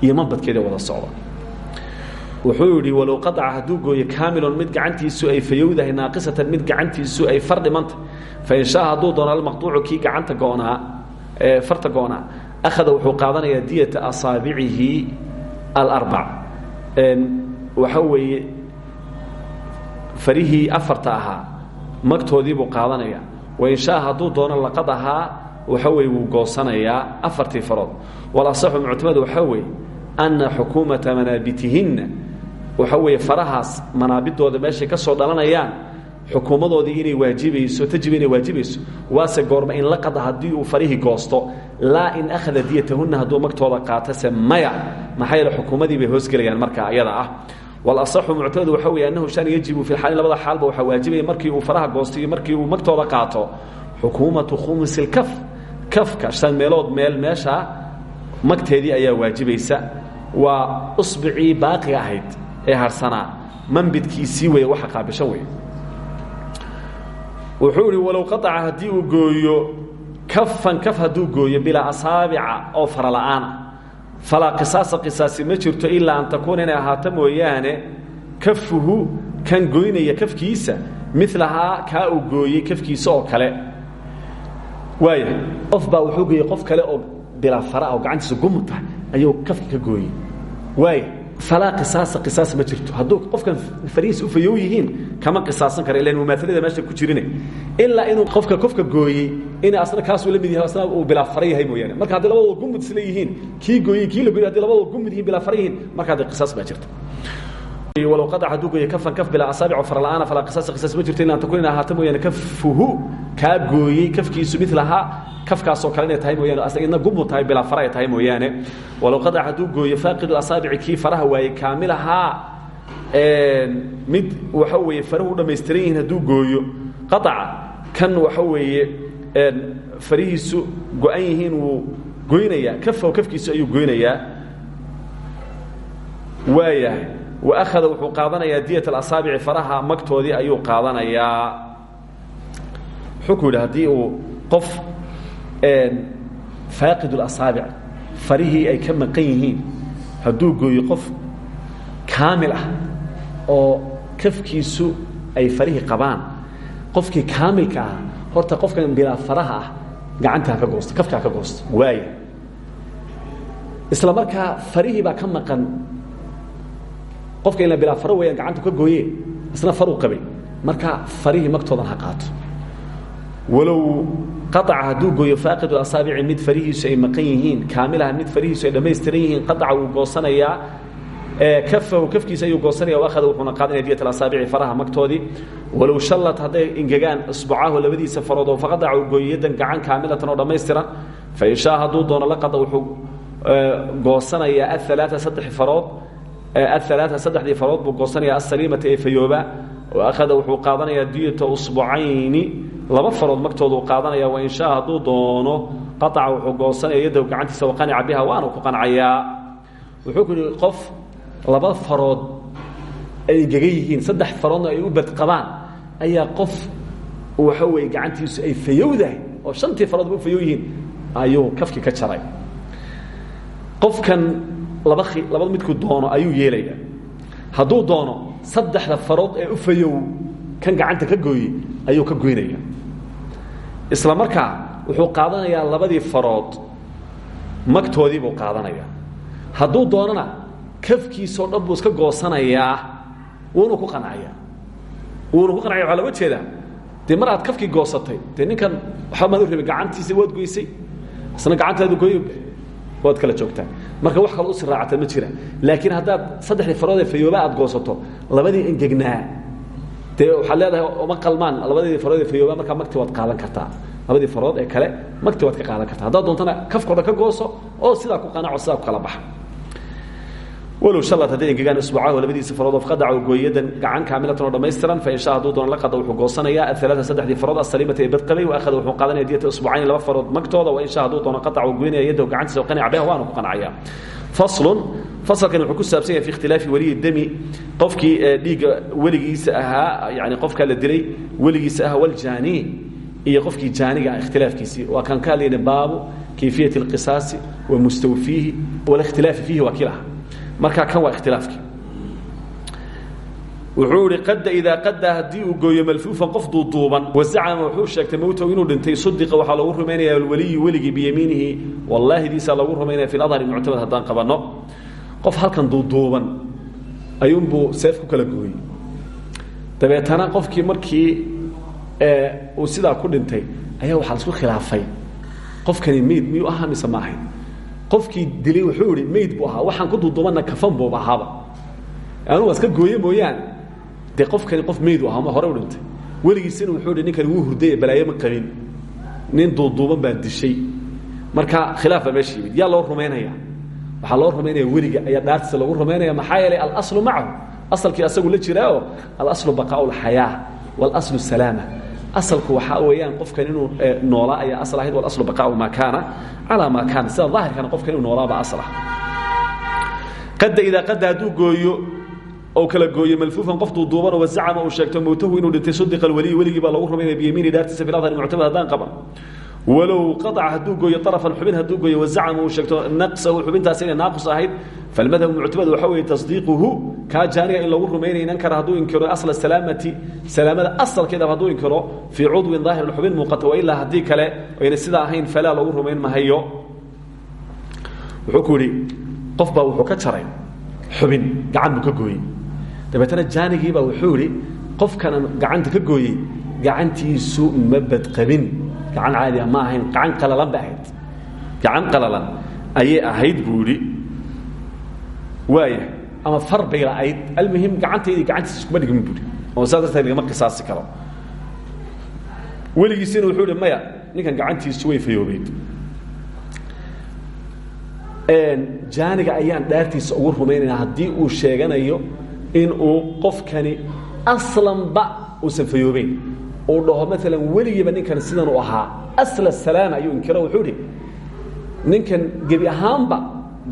iyo mambadkeedii wada socda wuxuu yidhi walow qaaca hadduu gooyo kaamilon mid gacantiisu ay fayowdahay naaqisatan mid gacantiisu ay far dhimantah fain shaa hadduu doono almaqduucu kii gacanta goonaa farta goonaa akhada wuxuu qaadanayaa diyata asaabicihi alarbac waxa weeye farihii afarta ahaa magtoodii buu qaadanaya wain shaa hadduu doono laqad ahaa waxa weeye wuu goosanayaa afartii farood. Walasaxu muctamad waxaa weeye anna xukuumata manaabitihinna waxa weeye farahaas manaabidooda meeshay ka soo dhalanayaan xukuumadoodii inay waajibayso tajib inay waajibayso waase goorma in laqada haddii uu farihii goosto laa in akhada diyatahunna hadduu magtooda qaatase maya maxaa xukuumadii bay hoosgelayaan markaa ayada ah. Walasaxu muctamadu waxa weeye annahu shan yajibu fi lxaalin labada xaalba waxaa waajibaya markii uu faraha goosto iyo markii uu magtooda qaato. Xukuumatu khumusi lkaf kafka shan meelood meel meesha magteedii ayaa waajibaysa waa usbicii baaqiga ahayd ee harsanaa mambidkiisii weeye waxa qaabishan weeye. Wuxuu idhi walow qaaca haddii uu gooyo kafan kaf hadduu gooyo bilaa asaabica oo farala'aana falaa qisaasa ma jirto ilaa an takuuna inay ahaato mooyaane kafuhu kan goynaya kafkiisa milahaa kaa uu gooyey kafkiisa oo kale. Waaya qof wuxuu gooyey qof kale oo bilaa fara oo gacantiisa gumu tahay ayuu kafka ka gooyey falaa qisaasa qisaas ma jirto hadduu qofkan farihiis u fayow yihiin kama qisaasan kara ilan mumaailada meesha ku jirine ilaa inuu qofka kofka gooyey in asna kaasuu la mid yahay asna uu bilaa fara yahay mooyaane marka haddii labadooda gumud isla yihiin kii gooyey kii la gooyey haddii labadooda gumud yihiin bilaa fara yihiin marka haddii qisaas baa jirta walow qadac hadduu gooyey kafan kaf bilaa asaabic oo farala'aana falaa qisaasa qisaas ma jirto illa an takun in ahaata mooyaane. Kafuhu kaa gooyey kafkiisu milahaa kafkaasoo kale inay tahay mooyaane. Asna idna gumu tahay bilaa fara ay tahay mooyaane. Walow qadac hadduu gooyo faaqidu asaabici kii faraha waayey kaamilahaa mid waxa weeye farahu dhammaystiran yihiin hadduu gooyo. Qaaca kan waxa weeye farihiisu go-an yihiin wuu goynayaa. Kafahu kafkiisu ayuu goynayaa. Waayahay wa akhada wuxuu qaadanayaa diyat alasaabici faraha magtoodii ayuu qaadanayaa wuxuu ku yidhi haddii uu qof faaqid اlasaabic farihii ay ka maqan yihiin gooyo qof kaamil ah oo kafkiisu ay farihii qabaan qofkii kaamilka ah horta qofkan bilaa faraha ah gacantaa ka goosta kafkaa ka goosta waaya isla markaa farihii baa ka maqan qofka ila bilaa faro weeyaan gacantu ka gooye isna faruu qabay. Marka farihii magtoodan ha qaato. Walow qaaca hadduu gooyo faaqidu asaabici mid farihiisu ay maqan yihiin kaamilaha mid farihiisu ay dhammaystiran yihiin qaaca wuu goosanayaa kafahu kafkiisa ayuu goosanaya akhada wuxuuna qaadanaya diyat asaabici faraha magtoodii. Walow shallat hadday ingegaan isbucahu labadiisa farood oo faqadaca uu gooyo yadan gacan kaamilatan oo dhammaystiran fain shaa hadduu doono laqada wuxuu goosanayaa aalaaa saddex farood aalaaa saddexdii farood buu goosanaya asaliimata ee fayooba oo akhada wuxuu qaadanayaa diyata usbucayni. Laba farood magtooda uu qaadanaya wain shaa hadduu doono qaaca wuxuu goosanaya yadahu gacantiisa waqanica biha waana ku qancayaa. Wuxuu ku yihi qof laba farood ay ingega yihiin saddex faroodna ay u badqabaan ayaa qof waxa weeye gacantiisu ay fayowdahay oo shantii faroodba u fayow yihiin ayuu kafkii ka jaray. Qofkan laba labada midkuu doono ayuu yeelaya hadduu doono saddexda farood ee u fayow kan gacanta ka gooyey ayuu ka goynaya. Isla markaa wuxuu qaadanayaa labadii farood magtoodii buu qaadanaya hadduu doonana kafkiisoo dhan buu iska goosanayaa wuuna ku qancaya wuuna ku qancaya waxaa loga jeedaa dee goosatay ninkan waxba maad u rabin gacantiisa waad goysay isna gacantaadu goy waad kala joogtaa marka wax kale usi raacata ma jira. Laakiin haddaad saddexdii faroodee fayooba aad goosato labadii engegnaa dee waxaad leedahay oma qalmaan labadii farood ee fayooba markaa magti waad qaadan kartaa. Labadii farood ee kale magti waad ka qaadan kartaa. Haddaad doontana kafkao dhan ka gooso oo sidaa ku qanaco sidaa ku kala baxa walow shalad hadday engegaan isbuucahu labadiisa farood oo qadaca gooyadan gacan kaamilatan oo dhammaystiran fa insha hadduu doono la qada wuxuu goosanayaa aalaaa saddexdii farood asaliimata ee badqabay wa akhada wuxuu qaadanaya diyata isbuucayn laba farood magtooda wa insha hadduu doono qadaca uu goynaya yadahu gacantiisa qanaca beha waanu ku qancaya faslun fasalkan wuxuu ku saabsan yahay fi ikhtilaafi weliyi demi qofkii dhiigga weligiisa ahaa yani qofkaa la dilay weligiisa ahaa waljaani iyo qofkii jaaniga ah ikhtilaafkiisii waa kaan ka hadlayna baabu kayfiyat اlqisaasi wa mustawfiihi wاlاkhtilaafi fiihi waa kilaha marka kan waa ikhtilaafkii wuxuu ihi qada idaa qada haddii uu gooyo malfuufan qof duuduuban wazacama wuxuu sheegtay mowtahu inuu dhintay sudiqa waxaa loogu rumaynaya alweliyu weligii biyamiinihi wallaahidiisa loogu rumaynaya fi adhari muctamad haddaan qabanno. Qof halkan duuduuban ayuunbuu seef ku kala gooyey. Dabeetana qofkii markii uu sidaa ku dhintay ayaa waxaa la isku khilaafay. Qofkani mayd miyuu ahaa mise ma ahayn qofkii dilay wuxuu ihi mayd buu ahaa waxaan ku duuduubanna kafan buuba ahaaba. Anu waa iska gooye mooyaane dee qofkani qof mayd u ahaa ma hore u dhintay. Weligiisina wuxuu hi ninkani wuu hurday ee balaayo ma qabin nin duuduuban baa dishay. Marka khilaaf baa meesha yimid. Yaa loo rumaynaya waxaa loo rumaynaya weliga ayaa dhaartiisa lagu rumaynaya maxaa yeelay alaslu macahu. Asalkii asagu la jiraao alaslu baqaau lxayaa walaslu salaama asalku waxaa weeyaan qofkan inuu noolaa ayaa asal ahayd walaslu baqaau maa kaana calaa maa kaana. Sida daahirkana qofkan inuu noolaaba asal ah qada idaa qada hadduu gooyo oo kala gooye malfuufan qof duuduuban oo wazacama uu sheegto mowtahu inuu dhintay sudiqa alweliy weligii baa lagu rumaynaya biyamiini dhaartiisa fi adhari muctamad haddaan qaban walow qaaca hadduu gooyo arafan xubin hadduu gooyo wazacama uu sheegto naqsahu xubintaas inay naaqus ahayd falmadhabu muctamad waxa weeye tasdiiquhu kaa jaaniga in lagu rumaynaynan kara hadduu inkiro asla salaamati salaamada asalkeeda hadduu inkiro fii cudwin daahirin xubin muuqata wailaa haddii kale ayna sidaa ahayn falaa lagu rumayn mahayo. Wuxuu ku yidhi qof baa wuxuu ka jaray xubin gacan buu ka gooyey. Dabeetana jaanigiibaa wuxuu idhi qofkanan gacanta ka gooyey gacantiisu ma badqabin gacan caadiga ma ahayn. Gacan qalalan ba ahayd. Gacan qalalan ayay ahayd buu idhi waaya ama far bay la'ayd almuhim gacantaydii gacantiisa iskuma dhigmin buuhi oo saas darteed lagama qisaasi karo. Weligiisina wuxuu ihi maya ninkan gacantiisu way fayoobeyd. Jaaniga ayaan dhaartiisa ugu rumaynayna haddii uu sheeganayo in uu qofkani aslanba uusan fayoobeyn uu dhaho maalan weligiiba ninkan sidan u ahaa asla salaama ayuu inkiro wuxuu ihi ninkan gebi ahaanba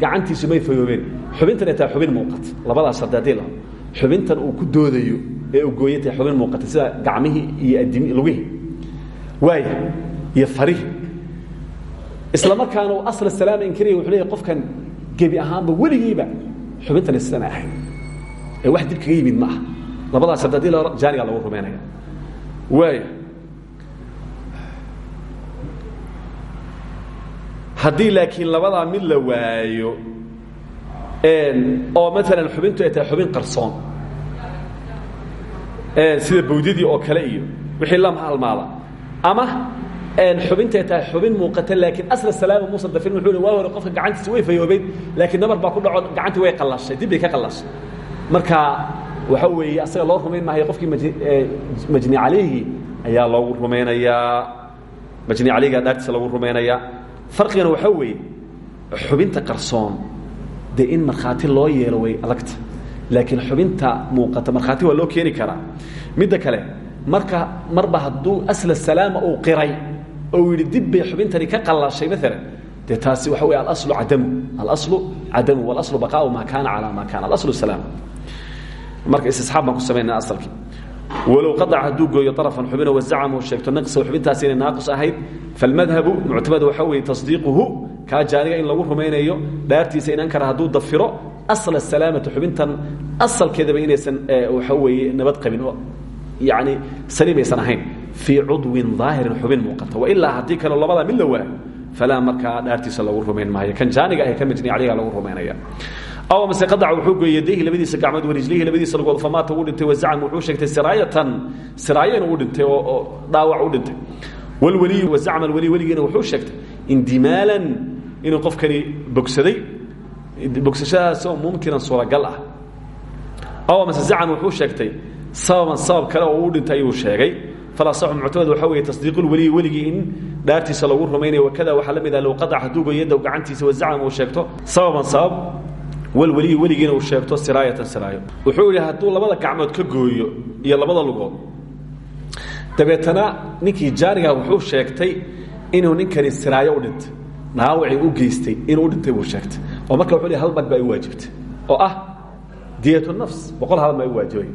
gacantiisu may fayoobeen xubintan taa xubin muuqata labadaas shardi haddii laho xubintan uu ku doodayo ee uu gooya tahay xubin muuqata sida gacmihii iyo adimi lugihii waaya iyo farihi isla markaana uu asla salaama inkiraya wuxuu leeyahy qofkan gebi ahaanba weligiiba xubintani sidan ahayd ee wax dib kaga yimid ma aha. Labadaas shardi haddii la jaanigaa lagu rumaynaya waaya haddii laakiin labadaa mid la waayo oo maalan xubintu ay tahay xubin qarsoon. Sida bawdadii oo kale iyo wixii la halmaada ama xubinta ay tahay xubin muuqata laakiin asla salaama muusan dafin wuxuu hi waa hore qofka gacantiisa way fayoobeyd laakiin nabar baa ku dhaco gacantii way qallashay dib ka qallashay. Marka waxa weeye asaga loo rumayn maayo qofkii majni calayhi ayaa loogu rumaynayaa majni calayhiga dhaartiisa lagu rumaynayaa farqigana waxaa weeye xubinta qarsoon dee in markhaati loo yeelo way adagta. Laakiin xubinta muuqata markhaati waa loo keeni karaa. Midda kale marka marba hadduu asla salaama uu qiray oo yidhi dib bay xubintani ka qallashay maalan dee taasi waxa wey alaslu cadamu. Alaslu cadamu walaslu baqaau maa kaana calaa maa kaana alaslu salaam marka istisxaab baan ku samaynaa asalkii walow qadaca hadduu gooyo arafan xubino wazacama uu sheegto naqsahu xubintaasi inay naaqus ahayd falmadhabu muctamad waxaa weeye tasdiiquhu kaa jaaniga in lagu rumaynayo dhaartiisa in ankara hadduu dafiro asla salaamata xubintan asalkeedaba inaysan waxa weeye nabad qabin oo yani saliimaysan ahayn. Fii cudwin daahirin xubin muuqata wailaa haddii kaleo labada mid la waayo falaa markaa dhaartiisa lagu rumayn maayo. Kan jaaniga ah ka majni calayha lagu rumaynaya aw mase qadaca wuxuu gooyey yadayhi labadiisa gacmood warijlihi labadiisa lugood famaata uu dhintay wazacam wuxuu sheegtay siraayatan siraayo inuu u dhintay oo dhaawac u dhintay. Walweliyu wazacma alweli weligiina wuxuu sheegtay indimaalan inuu qofkani bogsaday bogsashadaasoo mumkinan suuragal ah. Aw mase zacam wuxuu sheegtay sababan sabab kale oo uu dhintay ayuu sheegay. Falasaxu muctamad waxaa weeye tasdiiqulweliyi weligii in dhaartiisa lagu rumaynayo wakada waxaa la mid ah low qadaca hadduu gooyo yaddaw gacantiisa wazacam uu sheegto sababan sabab walweliyi weligiina uu sheegto siraayatan siraayo. Wuxuu yidhi hadduu labada gacmood ka gooyo iyo labada lugood dabeetana ninkii jaaniga wuxuu sheegtay inuu ninkani siraayo u dhintay. Dhaawacii u geystay inuu u dhintay buu sheegtay. Oo marka wuxuu hal mag baa waajibtay. Oo ah diyatu nafs boqol hal ma i waajibay.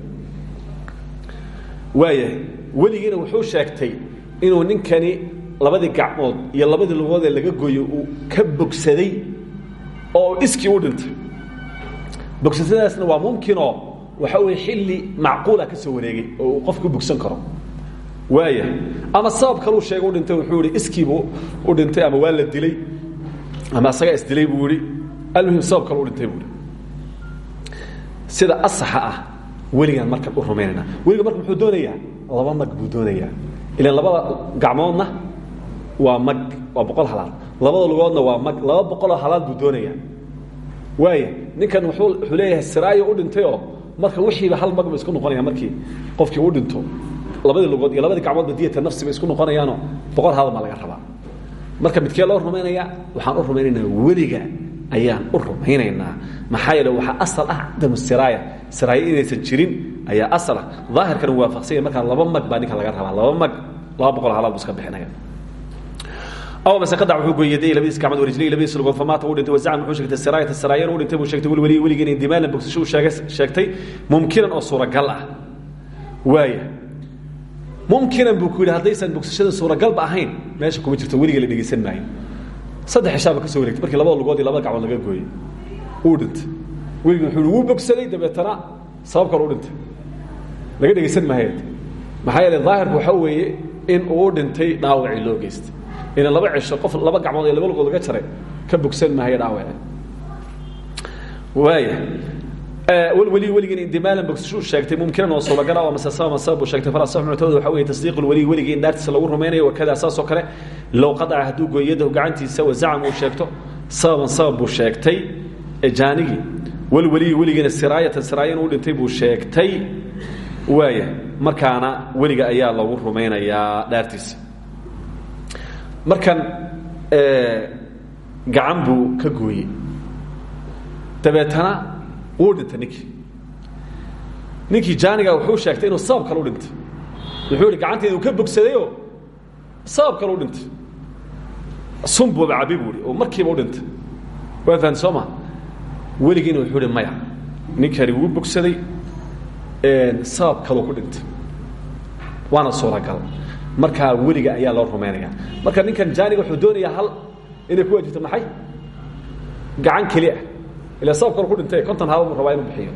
Waayahay weligiina wuxuu sheegtay inuu ninkani labadii gacmood iyo labadii lugood ee laga gooyo uu ka bogsaday oo iskii u dhintay bogsashadaasna waa mumkinoo waxa weye xilli macquula ka soo wareegay oo qofku bogsan karo. Waaya ama sabab kaluu sheega u dhintay wuxuu ihi iskiibuu u dhintay ama waa la dilay ama asagaa isdilay buu ihi almuhim sabab kale u dhintay buu sida asaxa ah weligaan markan u rumaynayna weliga marka muxuu doonayaa? Laba mag buu doonayaa. Ilan labada gacmoodna waa mag waaya ninkan wuxuu leeyahay siraayo u dhintay oo marka wixiiba hal mag ba isku noqonaya markii qofkii u dhinto. Labadii lugood iyo labadii gacmoodba diyata nafsi bay isku noqonayaanoo boqol halaad baa laga rabaa. Marka midkee loo rumaynayaa waxaan u rumaynaynaa weliga ayaan u rumaynaynaa maxaa yeele waxaa asal ah cadamu siraaya. Siraayo inaysan jirin ayaa asal ah. Daahirkana waafaqsanya markaa laba mag ninka laga rabaa. Laba mag laba boqol halaad buu iska sheegtay mumkinan oo suuragal ah waaya mumkinan buu ku yidhi haddaysan bogsashada suuragalba ahayn meesha kuma jirto weliga la dhegeysan maayo saddex cishaaba ka soo wareegtay markii labada lugood iyo labada gacmood laga gooyey uu dhintay weligii wuxuu wuu bogsaday dabeetana sabab kale u dhintay laga dhegeysan maayo maxaa yeele daahirku waxaa weeye in uu dhintay dhaawacii loo geystay ina laba cisho qof laba gacmood iyo laba lugood laga jaray ka bogsan maayo dhaawace waaya weli weligiina indimaalan bogsashuu sheegtay mumkinan oo suuragal ah oo mase sababa sabab uu sheegtay fala sax muctamad waxa weeye tasdiiq lweliy weligii in dhaartiisa lagu rumaynayo wakada saas kale low qadaca hadduu gooyo yadahu gacantiisa uu sheegto sababan sabab buu sheegtay jaanigii walweliyi weligiina siraayatan siraayan uu dhintay buu sheegtay waaya markaana weliga ayaa lagu rumaynayaa dhaartiisa markan gacan buu ka gooyey. Dabeetana wuu dhintay ninkii. Ninkii jaaniga wuxuu sheegtay inuu sabab kale u dhintay. Wuxuu ihi gacanteeda uu ka bogsadayoo sabab kale u dhintay. Sunbuuba cabi buu oo markiiba u dhintay. Waa fahan soo ma? Wuxuu ihi maya ninkani wuu bogsaday sabab kaleu ku dhintay. Waana suuragal markaa weliga ayaa loo rumaynaya marka ninkan jaaniga wuxuu doonayaa hal inay ku waajibto maxay? Gacan keli ah. Ila sabab kale ku dhintay konton hal buu rabaa inuu bixiyo.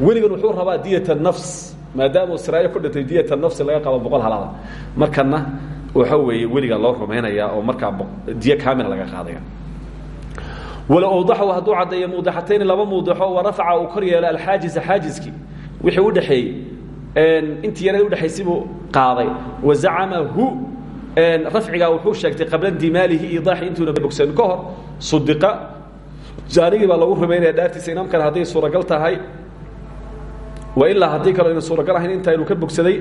Weligan wuxuu rabaa diyat nafs maadaamuu siraayo ku dhintay diyat nafsi laga qabo boqol halaada markana waxa weeye weliga loo rumaynaya oo markaa diyo kaamila laga qaadaya. Walow awdaxahu hadduu caddeeyo muudaxatayni laba muudaxo wa rafaca uu kor yeelo alxaajiza xaajiskii wixii u dhexeeyey intii yarad udhexaysay buu qaaday. Wazacamahu rafcigaa wuxuu sheegtay qabla dimaalihi idaaxi intuuna bogsan ka hor sudiqa. Jaanigii baa lagu rumaynaya dhaartiisa imaamkan hadday suuragal tahay. Wa ilaa haddii kaloo ayna suuragal ahayn intaa inuu ka bogsaday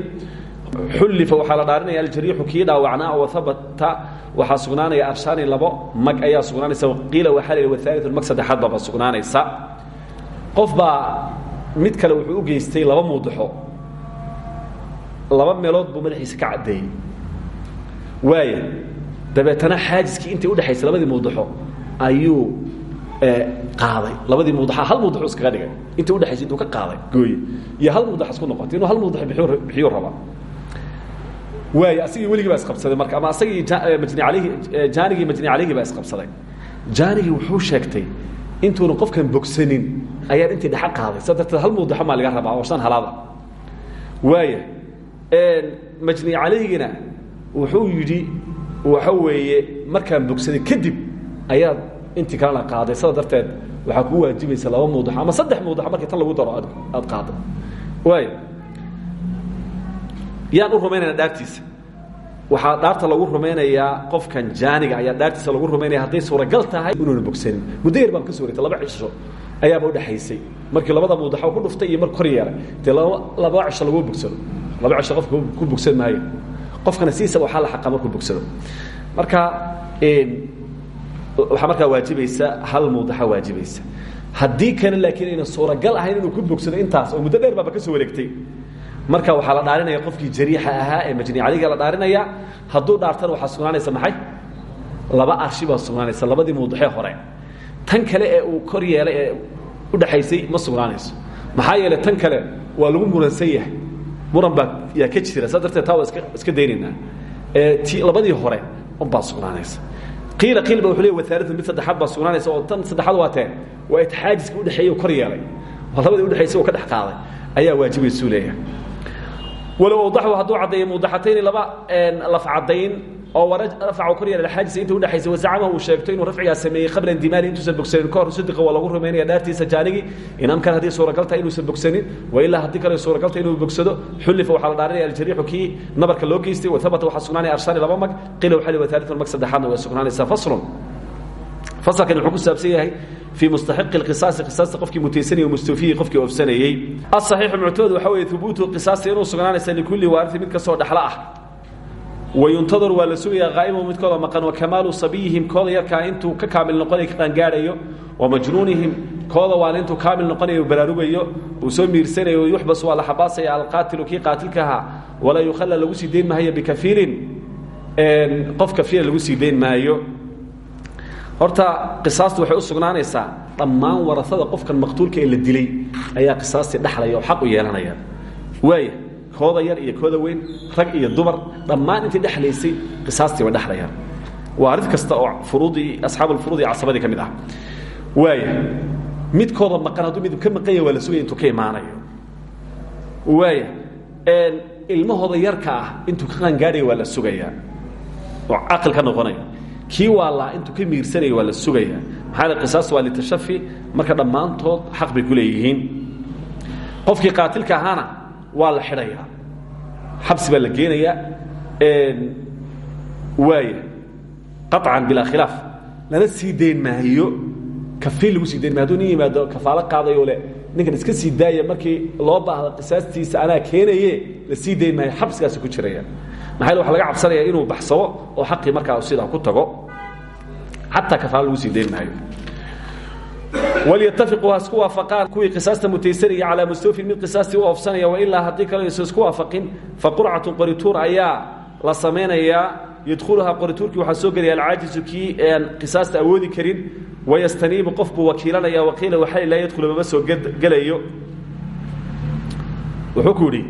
xullifa waxaa la dhaarinaya aljariixu kii dhaawacnaa oo habata waxaa sugnaanaya arshaani labo mag ayaa sugnaanaysa. Qiila waxaa yidhi wahaaliu mag saddexaad baaba sugnaanaysa. Qof mid kale wuxuu u geystay laba muudaxo laba meelood buu madaxiisa ka caddeeyey. Waaya dabeetana xaajiskii intay udhexaysay labadii muudaxo ayuu qaaday. Labadii muudaxa hal muudaxu iskaga dhigay. Inta udhexaysay intuu ka qaaday gooye. Iyo hal muudax isku noqotay. Inuu hal muudax bixiyuu rabaa. Waaya asagii weligii baa isqabsaday marka ama asagii majni alayhi jaanigii majni calayhii baa isqabsaday. Jaanigii wuxuu sheegtay intuuna qofkan bogsanin ayaan intii dhexa qaaday. Darteed hal muudaxo maa laga rabaa oo shan halaada. Waaya majni calayhigina wuxuu yidhi waxa weeye markaan bogsaday kadib ayaad intii kalena qaaday. Sada darteed waxaa kuu waajibaysa laba muudax ama saddex muudax markii tan lagu daro aad aad qaado waaya yaan u rumaynayna dhaartiisa waxaa dhaarta lagu rumaynayaa qofkan jaaniga ayaa dhaartiisa lagu rumaynaya hadday suuragal tahay inuuna bogsanin. Muddo yar baan ka wareegtay laba cisho ayaaba udhexaysay markii labada muudaxo ku dhuftay iyo mar kor yeelay dee laba cisho laguma bogsado laba cisho qofka ku bogsan maayo. Qofkana sidiisaba waxaa la xaqa markuu bogsado. Marka waxaa markaa waajibaysa hal muudaxa waajibaysa. Haddii kale laakiin ayna suuragal ahayn inuu ku bogsado intaas oo muddo dheer baaba ka soo wareegtay. Marka waxaa la dhaarinaya qofkii jariixa ahaa ee majni caliga la dhaarinaya hadduu dhaartana waxaa sugnaanaysa maxay? Laba arshi baa sugnaanaysa labadii mawduxee hore. Tan kale ee uu kor yeelay ee udhaxaysay ma sugnaanayso. Maxaa yeelay tan kale waa lagu muransan yahay muran baa yaa ka jira saa darteed taa waa iska iska daynaynaa. Ti labadii hore unbaa sugnaanaysa. Qiila qiil ba wuxuu leey waaalida mid saddexaad baa sugnaanaysa oo tan saddexaad waa tee waa itixaajiska udhexeeyey oo kor yeelay. Oo labadii udhexaysay oo ka dhex qaaday. Ayaa waajibaysuu leeyahay. Walow awdaxu hadduu caddeeyo muwdaxatayni laba laf caddayn oo rafca kor yeelay xaajisa inta udhexaysa wazacama uu sheegto inuu rafcigaa sameeyey qabla indimaali intuusan bogsanin. Ka hor sidiqa lagu rumaynaya dhaartiisa jaanigii in amkan haddii suuragal tahay inuusan bogsanin wa ilaa haddii kale suuragal inuu bogsado xullifa waxaa la dhaarinaya aljariixu kii nabarka loo geystay wahabata waxaa sugnaanaya arshaani laba mag qila waxaa li wathalitun mag saddexaadna way sugnaanaysaa. Faslun. Fasalkan wuxuu ku saabsan yahay fii mustaxiqi qisaasi qisaasta qofkii mutaysanayay mustafiyi qofkii oofsanayey asaxiixu muctamad waxaa weeye hubuutu qisaasta inuu sugnaanaysa likulli waarii mid kastoo dhexlo ah wayuntadar waa la sugayaa qaa'imo midkooda maqan wakamaalu sabiyihim kooda yarkaa intuu ka kaamil noqonayo ka qaangaadhayo wamajnuunihim kooda waana intuu kaamil noqonayo baraarugayo uu soo miirsanayo yuxbas waa la xabaasaya alqaatilu kii qaatilka ahaa walaa yukhalla lagu sii dayn maayo bikafiirin qof kafiira lagu sii maayo horta qisaastu waxay u sugnaanaysaa warasada qofkan maqtuulka ee la dilay ayaa qisaastii dhexlaya oo xaq u yeelanaya waaya kooda yar iyo kooda weyn rag iyo dumar dhammaan intii dhexlaysay qisaastii way dhexlayaan waa arrin kasta oo furuudii asxaabulfuruud iyo casabadii ka mid ah. Waaya midkooda maqan hadduu midib ka maqan yahay waa la sugaya intuu ka imaanayo. Waaya ilmahooda yarka ah intuu ka qaangaadhaya waa la sugayaa. Oo caqil ka noqonaya. Kii waa laa intuu ka miirsanaya waa la sugayaa. Maxaa yeel qisaas waa litashafi marka dhammaantood xaq bay ku leeyihiin. Qofkii qaatilka ahaana waa la xidhayaa xabsi baa la geenayaa waaya qaطcan bilaa khilaaf. Lana sii dayn maayo kafiin lagu sii dayn maayo haduu nin yimaado kafaalo qaadayoo le ninkan iska sii daaya markii loo baahdo qisaastiisa anaa keenaye la sii dayn maayo xabsigaasi ku jiraya. Maxaa waxa laga cabsanaya inuu baxsado oo xaqii markaa sidaa ku tago xataa kafaalo lagu sii dayn maayo walyatafiquu ha isku waafaqaan kuwii qisaasta mutaysanaya calaa mustawfin mid qisaastii u oofsanaya wailaa haddii kale aysan isku waafaqin fa qurcatu qorituur ayaa la samaynayaa yadkhuluhaa qorituurkii waxaa soo gelaya alcaajizu kii aan qisaasta awoodi karin wayastaniibu qof buu wakiilanaya waqiila waxay laa yadkhulu mama soo gelayo wuxuu ku yidhi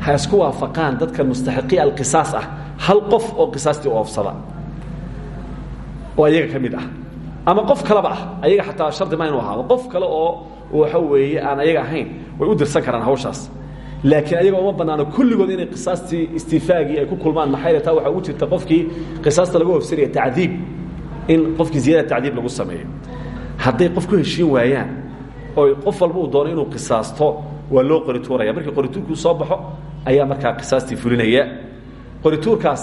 ha isku waafaqaan dadkan mustaxiqii alqisaas ah hal qof oo ama qof kaleba ah ayaga xataa shardi ma inu ahaado. Qof kale oo waxa weeye aan ayaga ahayn way u dirsan karaan hawshaas. Laakiin ayaga uma bannaano kulligood inay qisaastii istifaagii ay ku kulmaan. Maxay taa waxaa ugu jirta qofkii qisaasta lagu hofsanaya tacdiib in qofkii ziyada tacdiib lagu sameeyo. Hadday qof ku heshiin waayaan oo qof walba uu doono inuu qisaasto waa loo qorituuraya. Markii qorituurkuu soo baxo ayaa markaa qisaastii fulinaya. Qorituurkaas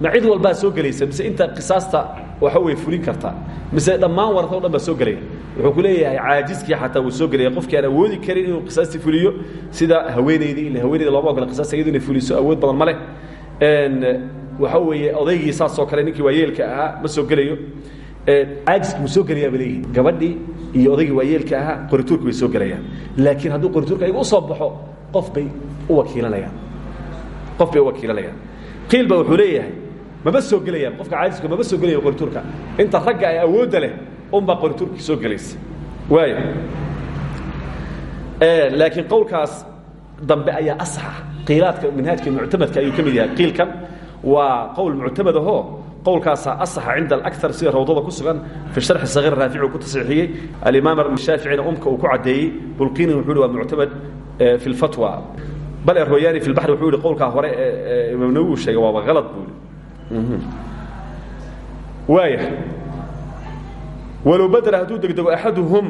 ma cid walbaa soo gelaysa mise inta qisaasta waxa way fulin kartaa mise dhammaan warata o dhan baa soo gelaya. Wuxuu ku leeyahay caajiskii xataa wuu soo gelaya. Qofkii aan awoodi karin inuu qisaastii fuliyo sida haweenaydii ila haweenayda looma ogola qisaasta iyadu inay fuliso awood badan ma leh. Waxa weeye odaygii saasoo kale ninkii waayeelka ahaa ma soo gelayo. Caajiski mu soo gelayaa ba leeyihiin gabadhii iyo odaygii waayeelka ahaa qorituurka bay soo gelayaan. Laakiin hadduu qorituurka igu u soo baxo qof bay u wakiilanayaan. Qof bay u wakiilanayaan. Qiil ba wuxuu leeyahay maba soo gelayaan qofka caajiska maba soo gelaya qorituurka inta ragga ay awoodda leh unbaa qorituurkii soo gelaysa. Waaya laakiin qowlkaas dambe ayaa asaxa qiilaadka minhaajka muctamadka ayuu ka mid yahay. Qiilkan waa qowl muctamad ahoo qowlkaasaa asaxa cinda alakar sida rawdada ku sugan fi sharxi sahiir raafici uu ku tasxiixiyey. Alimaam shaaficina umka uu ku caddeeyey. Bulqini wuxuu hi waa muctamad fi lfatwa bal royaani fi lbaxri wuxuu yihi qowlkaa hore ee imaam nawowi sheegay waaba halad buu yihi waaya walow badra hadduu degdego axaduhum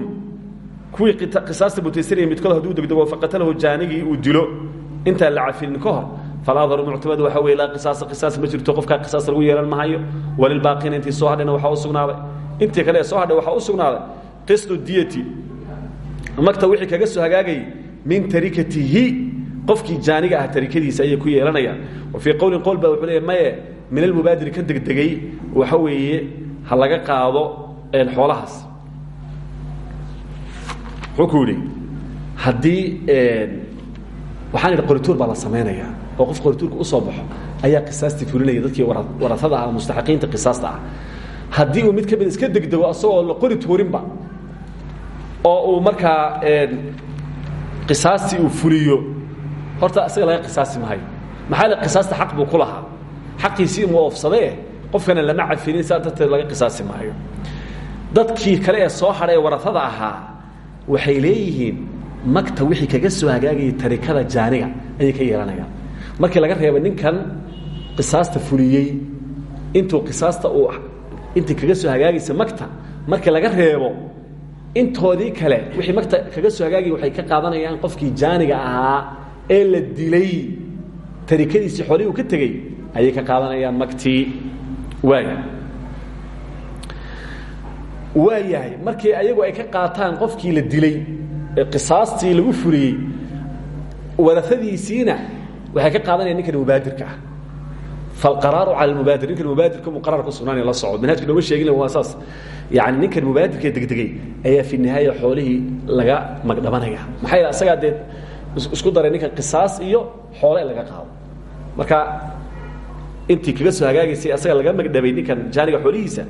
kuwii qisaasta mutaysanaya midkood hadduu degdego faqatalahu jaanigii uu dilo intaan la cafinin ka hor falaadaru muctamad waxa weye laa qisaasa qisaas ma jirto qofkaa qisaas lagu yeelan mahayo walilbaaqiina intii soo hadhayna waxaa u sugnaaday. Intii kale ee soo hadhay waxaa u sugnaaday qistu diyati magta wixii kaga soo hagaagayay min tarikatihi qofkii jaaniga ah tarikadiisa ayay ku yeelanayaan. Wa fii qowlin qowl baa wuxuu leeya maye min almubaadiri ka degdegay waxa weeye ha laga qaado xoolahaas. Wuxuu ku yidhi waxaan idhi qorituur baa la samaynayaa oo qof qorituurka u soo baxo ayaa qisaastii fulinaya dadkii waratada ah mustaxiqiinta qisaasta ah. Haddii uu mid ka mid iska degdego asagoo la qori tuurinba oo uu markaa qisaastii uu fuliyo horta isaga laga qisaasi maayo maxaa le qisaasta xaq buu ku xaqiisii mu oofsadee qofkana lama cafinin saa laga qisaasi maayo. Dadkii kale ee soo hadhay ee waratada ahaa waxay leeyihiin magta wixii kaga soo hagaagayay tarikada jaaniga ayay ka yeelanayaan markii laga reebo ninkan qisaasta fuliyey. Intuu qisaasta uu intii kaga soo hagaagaysa magta markii laga reebo intoodii kale wixii magta kaga soo hagaagaya waxay ka qaadanayaan qofkii jaaniga ahaa ee la dilay. Tarikadiisii xoolihii uu ka tegey ayay ka qaadanayaan magtii waaya waa yahay markii ayagu ay ka qaataan qofkii la dilay ee qisaastii lagu fuliyey warafadiisiina waxay ka qaadanayaan ninkan mubaadirka ah. Falqaraaru cala mubaadir ninkan mubaadirka mu qarar ku sugnaanaya la socod manhajka nooma sheegin waa saas. Yani ninkan mubaadirka degdegay ayaa fi nihaaya xoolihii laga magdhabanaya. Maxaa yeele asagaa dee isku daray ninkan qisaas iyo xoole laga qaado. Marka intii kaga soo hagaagaysay asaga laga magdhabay ninkan jaaniga xoolihiisa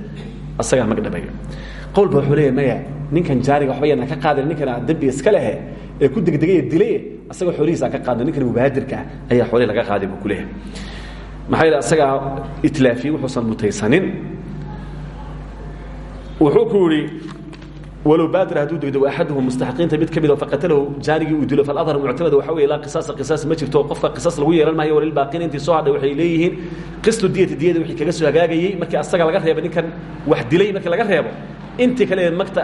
asagaa magdhabaya qowl ba wuxuu leeyahy maya ninkan jaaniga waxba yana ka qaadin ninkana dembi iska lehe ee ku degdegay dilay asagoo xoolihiisa aan ka qaadin ninkan mubaadirka ah ayaa xoolihi laga qaaday buu ku leeyahay. Maxaa yeele asagaa itlaafiyey wuxuusan mutaysanin. Wuxuu ku yidhi walow baadir hadduu degdego axaduhum mustaxiqiinta mid ka mid faqatalahu jaanigii uu dilo faladhar muctamada waxa weye laa qisaasa qisaas ma jirto qofka qisaas lagu yeelan maayo walilbaaqiin intii soo hadhay waxay leeyihiin qislu diyati diyada wixii kaga soo hagaagayey markii asaga laga reebo ninkan wax dilay markii laga reebo intii kale magta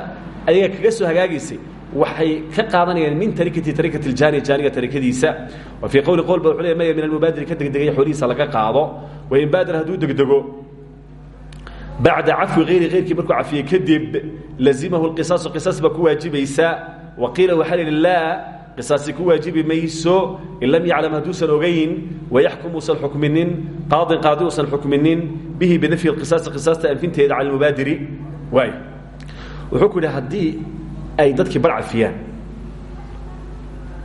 ayaga kaga soo hagaagaysay waxay ka qaadanayaan min tarikati tarikati ljaani jaaniga tarikadiisa wa fii qowli qowl ba wuxuu leeyahy maya min almubaadiri ka degdegaya xoolihiisa laga qaado wain baadir hadduu degdego bacda cafwi hayri hayrkii markuu cafiyey kadib lazimahu lqisaasu qisaas baa ku waajibaysa wa qiila waxaa la yidhi laa qisaasi ku waajibi mayso in lam yaclam hadduusan ogayn wayaxkum uusan xukminin qaadin qaadi uusan xukminin bihi binafyi qisaasi qisaasta anfinteeda cala lmubaadiri waay wuxuu ku yidhi haddii ay dadkii bar cafiyaan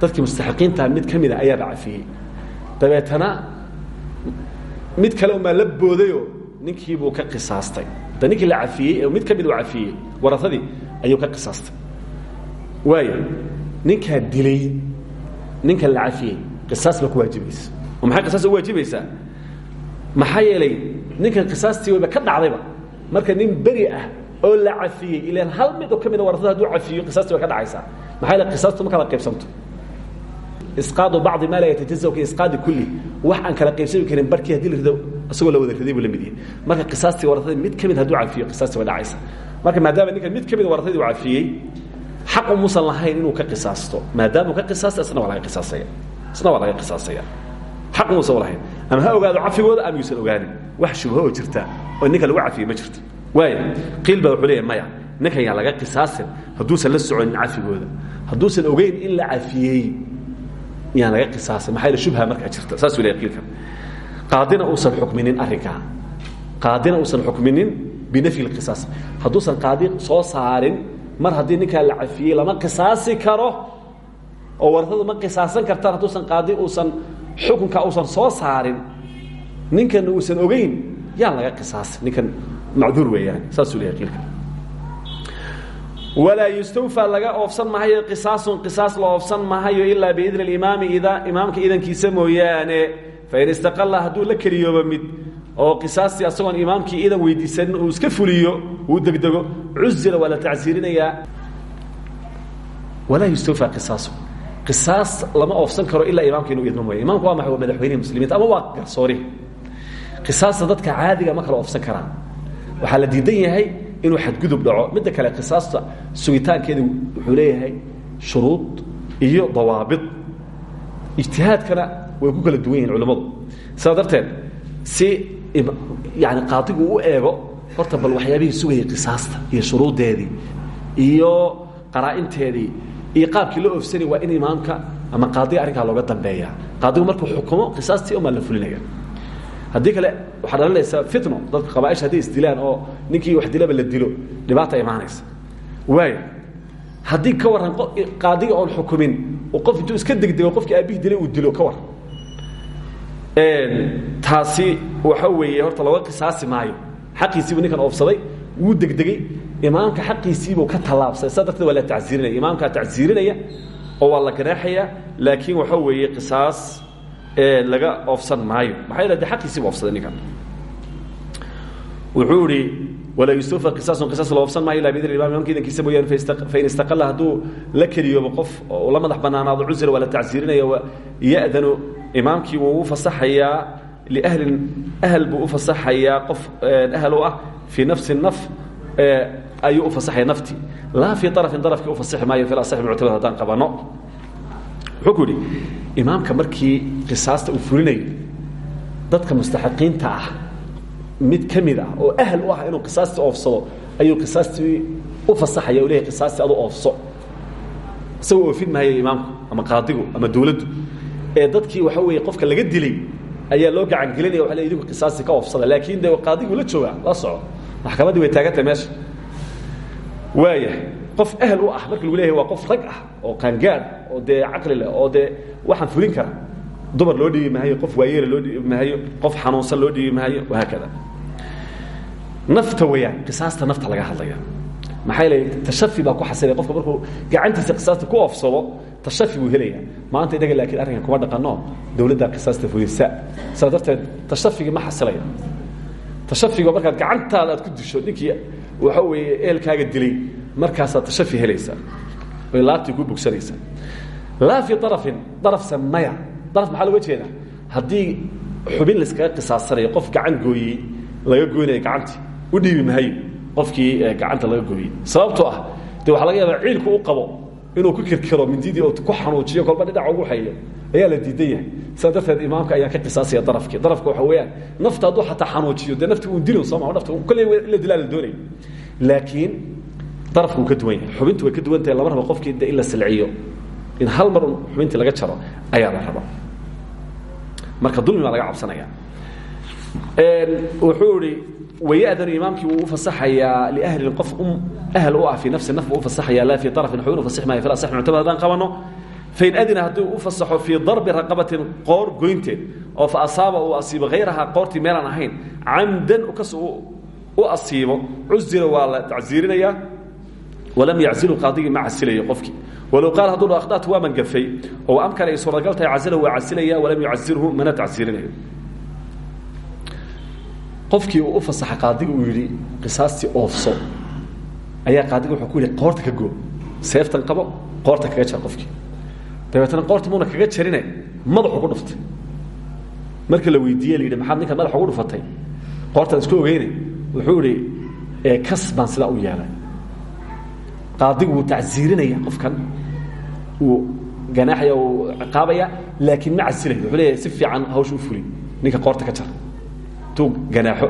dadkii mustaxiqiinta mid ka mida ayaaba cafiyey dabeetana mid kale umaa la boodayoo ninkiibuu ka qisaastay. Da ninkii la cafiyey mid ka mid uu cafiyey waraadii ayuu ka qisaastay. Waaya ninkaa dilay ninka la cafiyey qisaas baa ku waajibaysa. Oo maxay qisaas u waajibaysaa maxaa yeelay ninkan qisaastii wayba ka dhacdayba marka nin beri ah oo la cafiyey ilaan hal mid oo ka mida warasada haduu cafiyo qisaastii way ka dhacaysaa maxaa yeele qisaastu ma kala qaybsanto isqaadu bacdi maa laa yatajaza ka isqaadi kulli. Wax aan kala qaybsami karin barkii haddii la rido isagoo la wada riday buu la mid yahay. Marka qisaastii warasada mid ka mid hadduu cafiyo qisaastii way dhacaysa. Marka maadaama ninkan mid ka mid warasadii uu cafiyey xaq umuusan lahayn inuu ka qisaasto. Maadaama uu ka qisaasta isna waa laga qisaasaya. Isna waa laga qisaasaya. Xaq umuusan lahayn. Ama ha ogaado cafigooda ama yuusan ogaanin. Wax shubho oo jirta oo ninka lagu cafiyey ma jirto waaya qiil baa wuxuu leeyahay maya ninkan yaa laga qisaasin hadduusan la soconin cafigooda. Hadduusan ogeyn in la cafiyey yaan laga qisaasin maxaa yeele shubha markaa jirta saasuu leeyahay qiilkan qaadina uusan xukminin arrinkaa qaadina uusan xukminin binafyi lqisaas hadduusan qaadi soo saarin mar haddii ninkaa la cafiyey lama qisaasi karo oo warasadu ma qisaasan kartaan hadduusan qaadi uusan xukunka uusan soo saarin ninkan uusan ogeyn yaan laga qisaasin ninkan macduur weeyaan saasuu leeyahay qiilka walaa yustawfaa laga oofsan mahayo qisaasun qisaas la oofsan mahayo ilaa biidni alimaami ida imaamka idankiisa mooyaane fain istaqalla hadduu la keliyooba mid oo qisaastii asagoon imaamkii idan weydiisanin uu iska fuliyo uu degdego cuzira waa la tacsiirinayaa. Walaa yustawfaa qisaas lama oofsan karo ilaa imaamka inuu idmo imamka waa maxay waa muslimiinta? Ama waa garsoorihi qisaasta dadka caadiga ma kala oofsan karaan. Waxaa la diidan yahay inuu xadgudub dhaco. Midda kale qisaasta sugitaankeeda wuxuu leeyahay shuruud iyo dawaabid ijtihaadkana way ku kala duwan yihiin culimmadu. Sidaa darteed si yani qaadigu u eego horta bal waxyaabihii sugayay qisaasta iyo shuruuddeedii iyo qaraa'inteedii iyo qaabkii loo oofsanay waa in imaamka ama qaadiga arrinkaa looga dambeeya qaadigu markuu xukumo qisaastii umaa la fulinaya haddii kale waxaa dhalinaysa fitno. Dadka qabaaisha hadday isdilaan oo ninkii wax dilaba la dilo dhibaata imaanaysa waaya haddii ka warran qaadiga oon xukumin qof intuu iska degdego qofkii aabbihii dilay uu dilo ka warran taasi waxa weeye horta looga qisaasi maayo. Xaqiisiibuu ninkan oofsaday wuu degdegey imaamka xaqiisiibuu ka tallaabsay. Saa darteed waa la tacsiirinaya. Imaamkaa tacsiirinaya oo waa la ganaaxaya laakiin waxa weeye qisaas laga oofsan maayo. Yeele de xaqiisiibu oofsaday ninkan? Wuxuu idhi walaa yustufa qisaasun qisaas la oofsan maayo ilaa biidn imam imamka idankiisa mooyaane fain istaqala hadduu la keliyoobo qof oo la madax bannaanaado cusra waa la tacsiirinaya ya'danu imaamkii wuu u fasaxayaa liahlin ahl buu u qof ahl u ah fii nafsi naf ayuu u fasaxaya naftii. Laa fii arafin arafkii u fasaxi maayo fi asaxi muctamad haddaan qabano wuxuu ku yidhi markii qisaasta uu fulinayo dadka mustaxiqiinta ah mid ka ah oo ahl u ah inuu qisaastii oofsado ayuu qisaastii u fasaxaya u leeyahy qisaastii adu oofso isagoo oofin maayo imaamku ama qaadigu ama dawladdu ee dadkii waxa weeye qofka laga dilay ayaa loo gacangelinaya waa le idinku qisaasti ka oofsada laakiin de qaadigu la joogaa la soco. Maxkamaddii way taagantahay meesha. Waaya qof ahl u ah marka lagu leeyahay waa qof rag ah oo qaangaad oo dee caqli leh oo dee waxaan fulin kara dumar loo dhiibi maayo qof waayeela loo dhiibi maayo qof xanuunsan loo dhiibi maayo wahaakada nafta weyaan qisaasta nafta laga hadlaya maxaa yeele tashafi baa ku xasilaya qofka markuu gacantiisa qisaasta ku oofsado tashafi buu helaya maanta inaga laakiin arrinkan kuma dhaqano dawladdaa qisaasta fulisa saa darteed tashafigii ma xasilaya. Tashafiga markaad gacantaada aad ku disho ninkii waxa weeye eelkaaga dilay markaasaad tashafi helaysaa oy laabtii ku bogsanaysaa. Laa fii arafin arafsa maya. Araf maxaa loga jeedaa? Haddii xubin layskaga qisaasanayo qof gacan gooyey laga goynaya gacantii u dhiibi maayo qofkii gacanta laga gooyey. Sababtoo ah de waxaa laga yaabaa ciilku u qabo inuu ku kirkiro mindidii oo ku xanuujiyo kolba dhinac ugu hayo ayaa la diidan yahay. Sidaa darteed imaamka ayaa ka qisaasaya darafkii. Darafka waxa weeyaan nafta hadduu xataa xanuujiyo dee nafti uu dilo sooma nafta kolley la dilaa la doonaya laakiin darafku wuu ka duwan yahay xubintu way ka duwan tahay lama rabo qofkii de in la silciyo in hal mar un xubintii laga jaro ayaa la raba. Marka dulmi baa laga cabsanaya. Wuxuu ihi wayadanu imaamkii wuu u fasaxayaa liahlin qof ahl u ah fii nafsi naf buu u fasaxaya laa fii arafin xubin u fasix maayo fil asax muctamad haddaan qabano fain adina hadduu u fasaxo fii darbi raqabatin qoor goynteed oo fa asaaba uu asiibo hayrahaa qoortii meelaan ahayn camdan kas u asiibo cusira waa la tacsiirinayaa walam yaczilu qaadigii ma casilayo qofkii walow qaal hadduu akhdatu waa mangafay oo amkana ay suuragal tahay casilahu waa casilaya walam yucazilhu mana tacsiirinayo. Qofkii uu u fasaxa qaadiga uu yidhi qisaastii oofso. Ayaa qaadiga wuxuu ku yidhi qoorta ka goo. Seeftan qabo qoorta kaga jar qofkii. Dabeetna qoorta muuna kaga jarine madaxu ku dhuftay. Marka la weydiiye la yidhi maxaad ninkan madaxa ugu dhufatay? Qoortaan isku ogeyne wuxuu idhi kas baan sidaa u yeelay qaadigu wuu tacsiirinaya qofkan wuu ganaaxaya uu ciqaabaya laakiin ma casilayo wuxuu leeyahay si fiican hawsha u fuli ninka qoorta ka jar. Intuu ganaaxo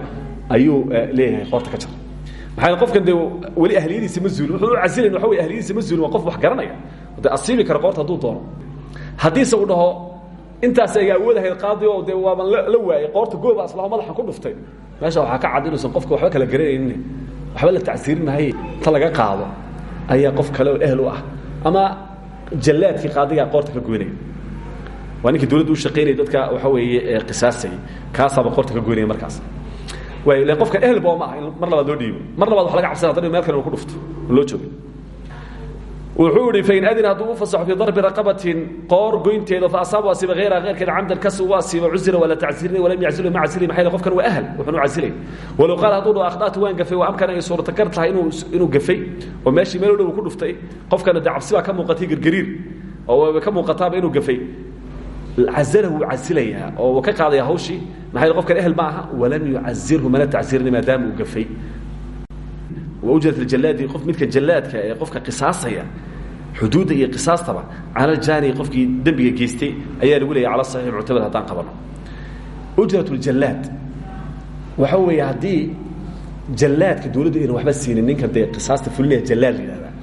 ayuu leeyahay qoorta ka jar. Maxaa qofkan dee weli ahliyadiisa ma zuulin. Wuxuu u casilayn waxa wey ahliyadiisa ma zuulin waa qof wax garanaya. De asiibi kara qoorta hadduu doono. Haddiise uu dhaho intaas ay awoodahayd qaadi oo dee waaban la waayey qoorta gooba aslaho madaxa ku dhuftay. Meesha waxaa ka cad inuusan qofka waxba kala garanaynin waxba la tacsiirin mahaye ta laga qaado ayaa qof kale oo ehl u ah. Ama jallaadkii qaadigaa qoorta ka goynaya. Waa ninkii dawladdu u shaqaynaya dadka waxa weeye qisaasayay kaasaaba qoorta ka goynaya markaas. Waay le qofkan ehelba oo ma aha in mar labaad loo dhiibo. Mar labaad wax laga cabsana hadan meel kale uu ku dhufto loo joogo wuxuu ihi fain adina hadduu u fasaxo fii darbi raqabatin qoor goynteeda fa asaabu asiiba hayraha keyrkeeda camdan kas ugu asiibo cusira waa la tacsiirinay walam yaczilu ma casili maxay qofkan waa ahl wuxuunu casilay walow qaal hadduu dhaho akhdatu waan gafay waa amkana ay suurtagar tahay inuu inuu gafay oo meeshii meel dhow ku dhuftay qofkana de cabsi baa ka muuqatay gergariir oo ka muuqataaba inuu gafay cazalahu wuu casilayaa oo wuu ka qaadaya hawshii maxay qofkan ehl ma aha walam yucazirhu mana tacsiirinay maadaama uu gafay wujrat اjalaadi qof midka jalaadka ee qofka qisaasaya xuduudda iyo qisaastaba cala jaani qofkii dembiga geystay ayaa lagu leeya cala saxiix muctamad haddaan qabano ujrat اljalaad waxa weeye haddii jalaadka dawladdu ayna waxba siinin ninka dee qisaasta fulinaya jalaad la yihahdaa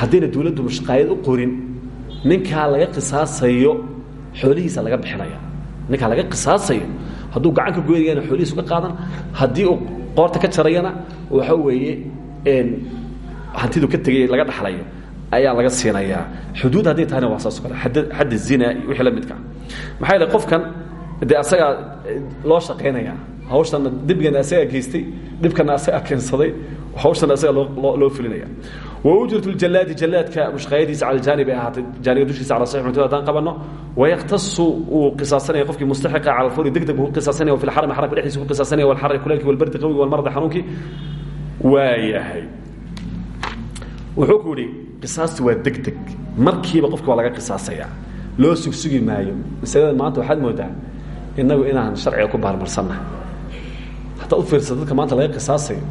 haddayna dawladdu mushqaayad u qorin ninkaa laga qisaasayo xoolihiisa laga bixinaya ninkaa laga qisaasayo hadduu gacan ka goynayana xoolihiisu ka qaadan haddii qoorta ka jarayana waxa weeye hantidu ka tegay laga dhaxlayo ayaa laga siinayaa. Xuduud hadday tahayna waa saas o kale. Xadd zina iyo wixii la midka. Maxaa yeele qofkan dee asagaa loo shaqaynaya hawshana dembigana asagaa geystay dhibkana asagaa keensaday hawshana asagaa loo loo fulinaya wujrat ljalaadi jalaadka mushqaayadiisa cala jaanib ay ahaatay jaaniga dushiisa cala saxi cuntada haddaan qabanno wayaktasu uu qisaasanaya qofkii mustaxiqa cala alfawri deg deg uu qisaasanaya fi lxarami xaramka dhexdiisa ku qisaasanaya walxarri kuleelki walbardi qawiga walmaradi xanuunkii waayahay wuxuu ku yidhi qisaastu waa deg deg markiiba qofki waa laga qisaasaya loo sugsugi maayo masalada maanta waxaad moodaa innagu inaan sharciga ku baarmarsannahay haddaad u fiirsa dadka maanta laga qisaasayo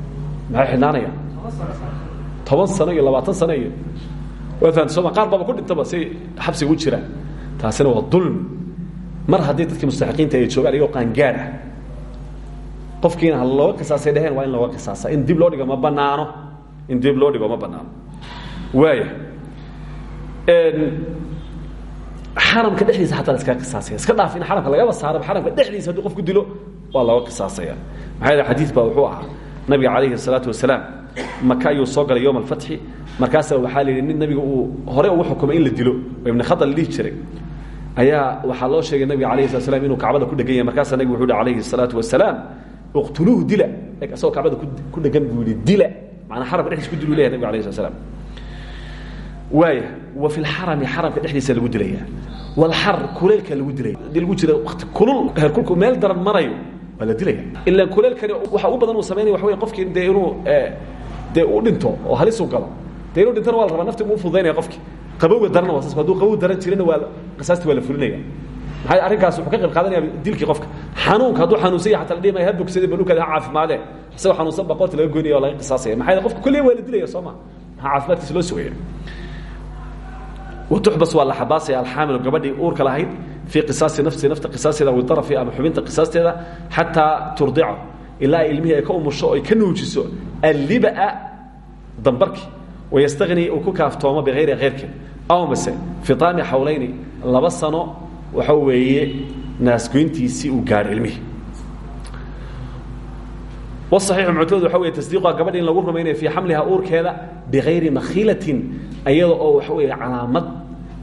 maxay xidhnaanayaan toban sano iyo labaatan sano iyo waa fahamta sooma qaar baaba ku dhintaba si xabsiga u jiraan taasina waa dulmi mar haddii dadkii mustaxiqiinta ay joogaan iyagoo qaangaad ah qofkiina ha looga qisaasay dheheen waa in looga qisaasa in dib loo dhigo ma banaano in dib loo dhigo ma banaano waaya xaramka dhexdiisa hataa la iskaga qisaasaya iska dhaaf in xaramka lagaba saaraba xaramka dhexdiisa hadduu qofku dilo waa looga qisaasaya. Maxaa yeele xadiid baa wuxuu ahaa nabiga calayhi الsalaatu wasalaam maka ayuu soo galay yowm alfatxi markaasa waxaa la yidhi nabiga uu hore ugu xukumay in la dilo ibn khadal dhihi jiray. Ayaa waxaa loo sheegay nabiga alayh slat inuu kacbada ku dhegan yahay markaasaa nabig wuxu الsalaatu wasalaam iqtuluuhu dila. Isagoo kacbada ku dhegan buu dila. Maanaa xaramka dhexdiisa ku dilu leeyahay nabig alayh slat slam waaya wa fi lxarami xaramka dhexdiisa lagu dilaya walxar kuleelka lagu dilaya haddii lagu jira wati kulul heerkulku meel daran marayo waa la dilaya ila kuleelkani waxa u badan uu samaynaya waxa wey qofkii dee dee u dhinto oo halis u galo dee inuu dhintona waa la rabaa nafti mu fududaynaya qofki qabowga daranna waa saas hadduu qabow daran jirana waa qisaasti waa la fulinaya maxaa arrinkaas wuxuu ka qayb qaadanaya dilkii qofka xanuunka hadduu xanuunsan yahay xataa la dhihi maayo ha bogsaday balukaada ha caafimaadee isagoo xanuunsan baa qoorta laga goynaya oo laga qisaasaya maxaa yeele qofka kulliya waa la dilaya soo ma maxaa caafimaadkiisa loo sugaya wtuxbas waa la xabaasaya alxaamilu gabadhii uurka lahayd fii qisaasi nafsi nafta qisaasteeda aw darafi ama xubinta qisaasteeda xataa turdico ilaa ilmihii ay ka umusho oy ka nuujiso allibaa dambarki wayastagni uu ku kaaftoomo bikayri keyrkeed aw mase fiaami xawlayni laba sano waxa weeye naasgoyntiisii uu gaadho ilmihii wصaxiixu muctamad waxa wey tasdiiquha gabadha in lagu rumaynayo fii xamliha uurkeeda bikayri makhiilatin ayada oo waxa weeye calaamad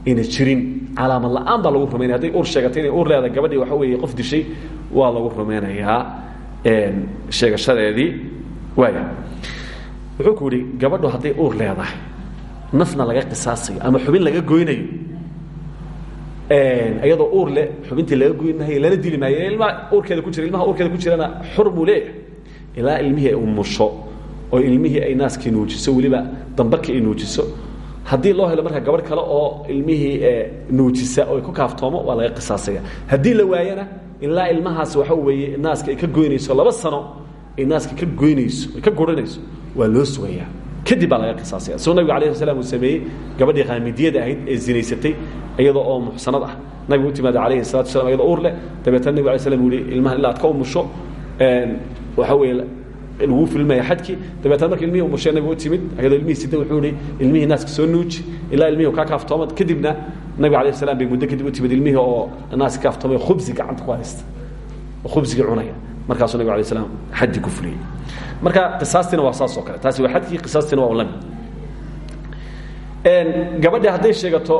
ayna jirin. Calaamad la'aan baa lagu rumaynaya. Hadday uur sheegatay inay uur leedahay gabadhii waxa weeye qof dishay waa lagu rumaynayaa sheegashadeedii wuxuu ku yihi gabadhu hadday uur leedahay nafna laga qisaasayo ama xubin laga goynayo iyadoo uur le xubintii laga goyn lana dili maayo. Uurkeeda ku jira ilmaha uurkeeda ku jirana xur buu leeyahay. Ilaa ilmihii oo ilmihii ay naaskii nuujiso weliba dambarkii ay nuujiso. Haddii loo helo markaa gabadh kale oo ilmihii nuujisa oo ku kaaftoomo waa laga qisaasaya. Haddii la waayana ilaa ilmahaas waxa weeye naaska ay ka goynayso laba sano ay naaska ka goynayso ay ka gurinayso waa loo sugayaa. Kadib baa laga qisaasaya. Suu nabigu alayh slam uu sameeyey gabadhii qaamidiyada ahayd ee zinaysatay iyadoo oo muxsanad ah. Nabigu u timaada alayhi salatu waslam iyadoo uur leh dabeetana nabig alay slam uu yihi ilmahan ilaa ad ka umusho waxa weeye lagu filmaya xadkii dabeetna marka ilmihii umushay nabiga u timid ayadoo ilmihii sida wuxuu ihi ilmihii naaska soo nuuji ilaa ilmihii kaa kaaftoomad kadibna nabiga alayh salam bay muddo kadib u timid ilmihii oo naaska kaaftoomay khubsi gacanta ku haysta oo khubsigii cunaya markaasuu nabig alay slam xaddii ku fuliyey. Marka qisaastiina waa saas oo kale. Taasi waa xadkii qisaastiina waa la mid gabadhi hadday sheegato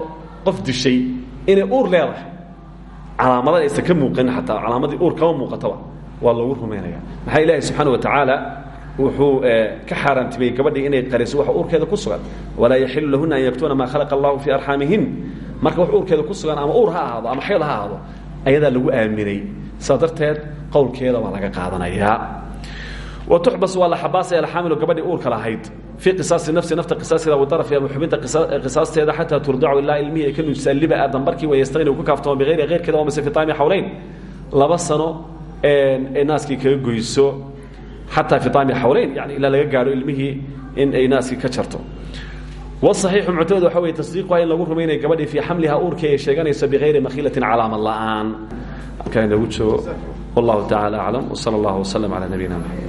qof dishay inay uur leedahay calaamada aysan ka muuqanin xataa calaamadii uur kama muuqataba waa loogu rumaynaya maxaa ilaahay subxaana wa tacaala wuxuu ka xaaraantimeyey gabadhii inay qariso wax uurkeeda ku sugan. Walaa yaxilu lahuna an yaktuuna maa khalaqa allahu fii arxaamihin. Marka wax uurkeeda ku sugan ama uur ha ahaado ama xeyd ha ahaado ayadaa lagu aaminay. Sidaa darteed qowlkeeda waa laga qaadanayaa. Wa tuxbas waa la xabaasaya alxaamilu gabadhii uurka lahayd. Fii qisaasi nafsi nafta qisaasteeda wadarafi ama xubinta qisaasteeda xataa turdacu ilaa ilmihii ay ka nuujisaa liba dambarkii wayastagni uu ku kaaftoomo bikayri keyrkeeda oo mise fi taami xawleyn. Laba sano ay naaskii kaga goyso xataa fi taami xawleyn yani ilaa laga gaadho ilmihii in ay naaskii ka jarto. Wصaxiixu muctamad waxa wey tasdiiquha in lagu rumaynaya gabadhii fii xamliha uurkii ay sheeganayso bikayri makhiilatin calaama la'aan halkaa inagu joogo wallahu tacala aclam wsala اllah wslm calى nabiyina mxamed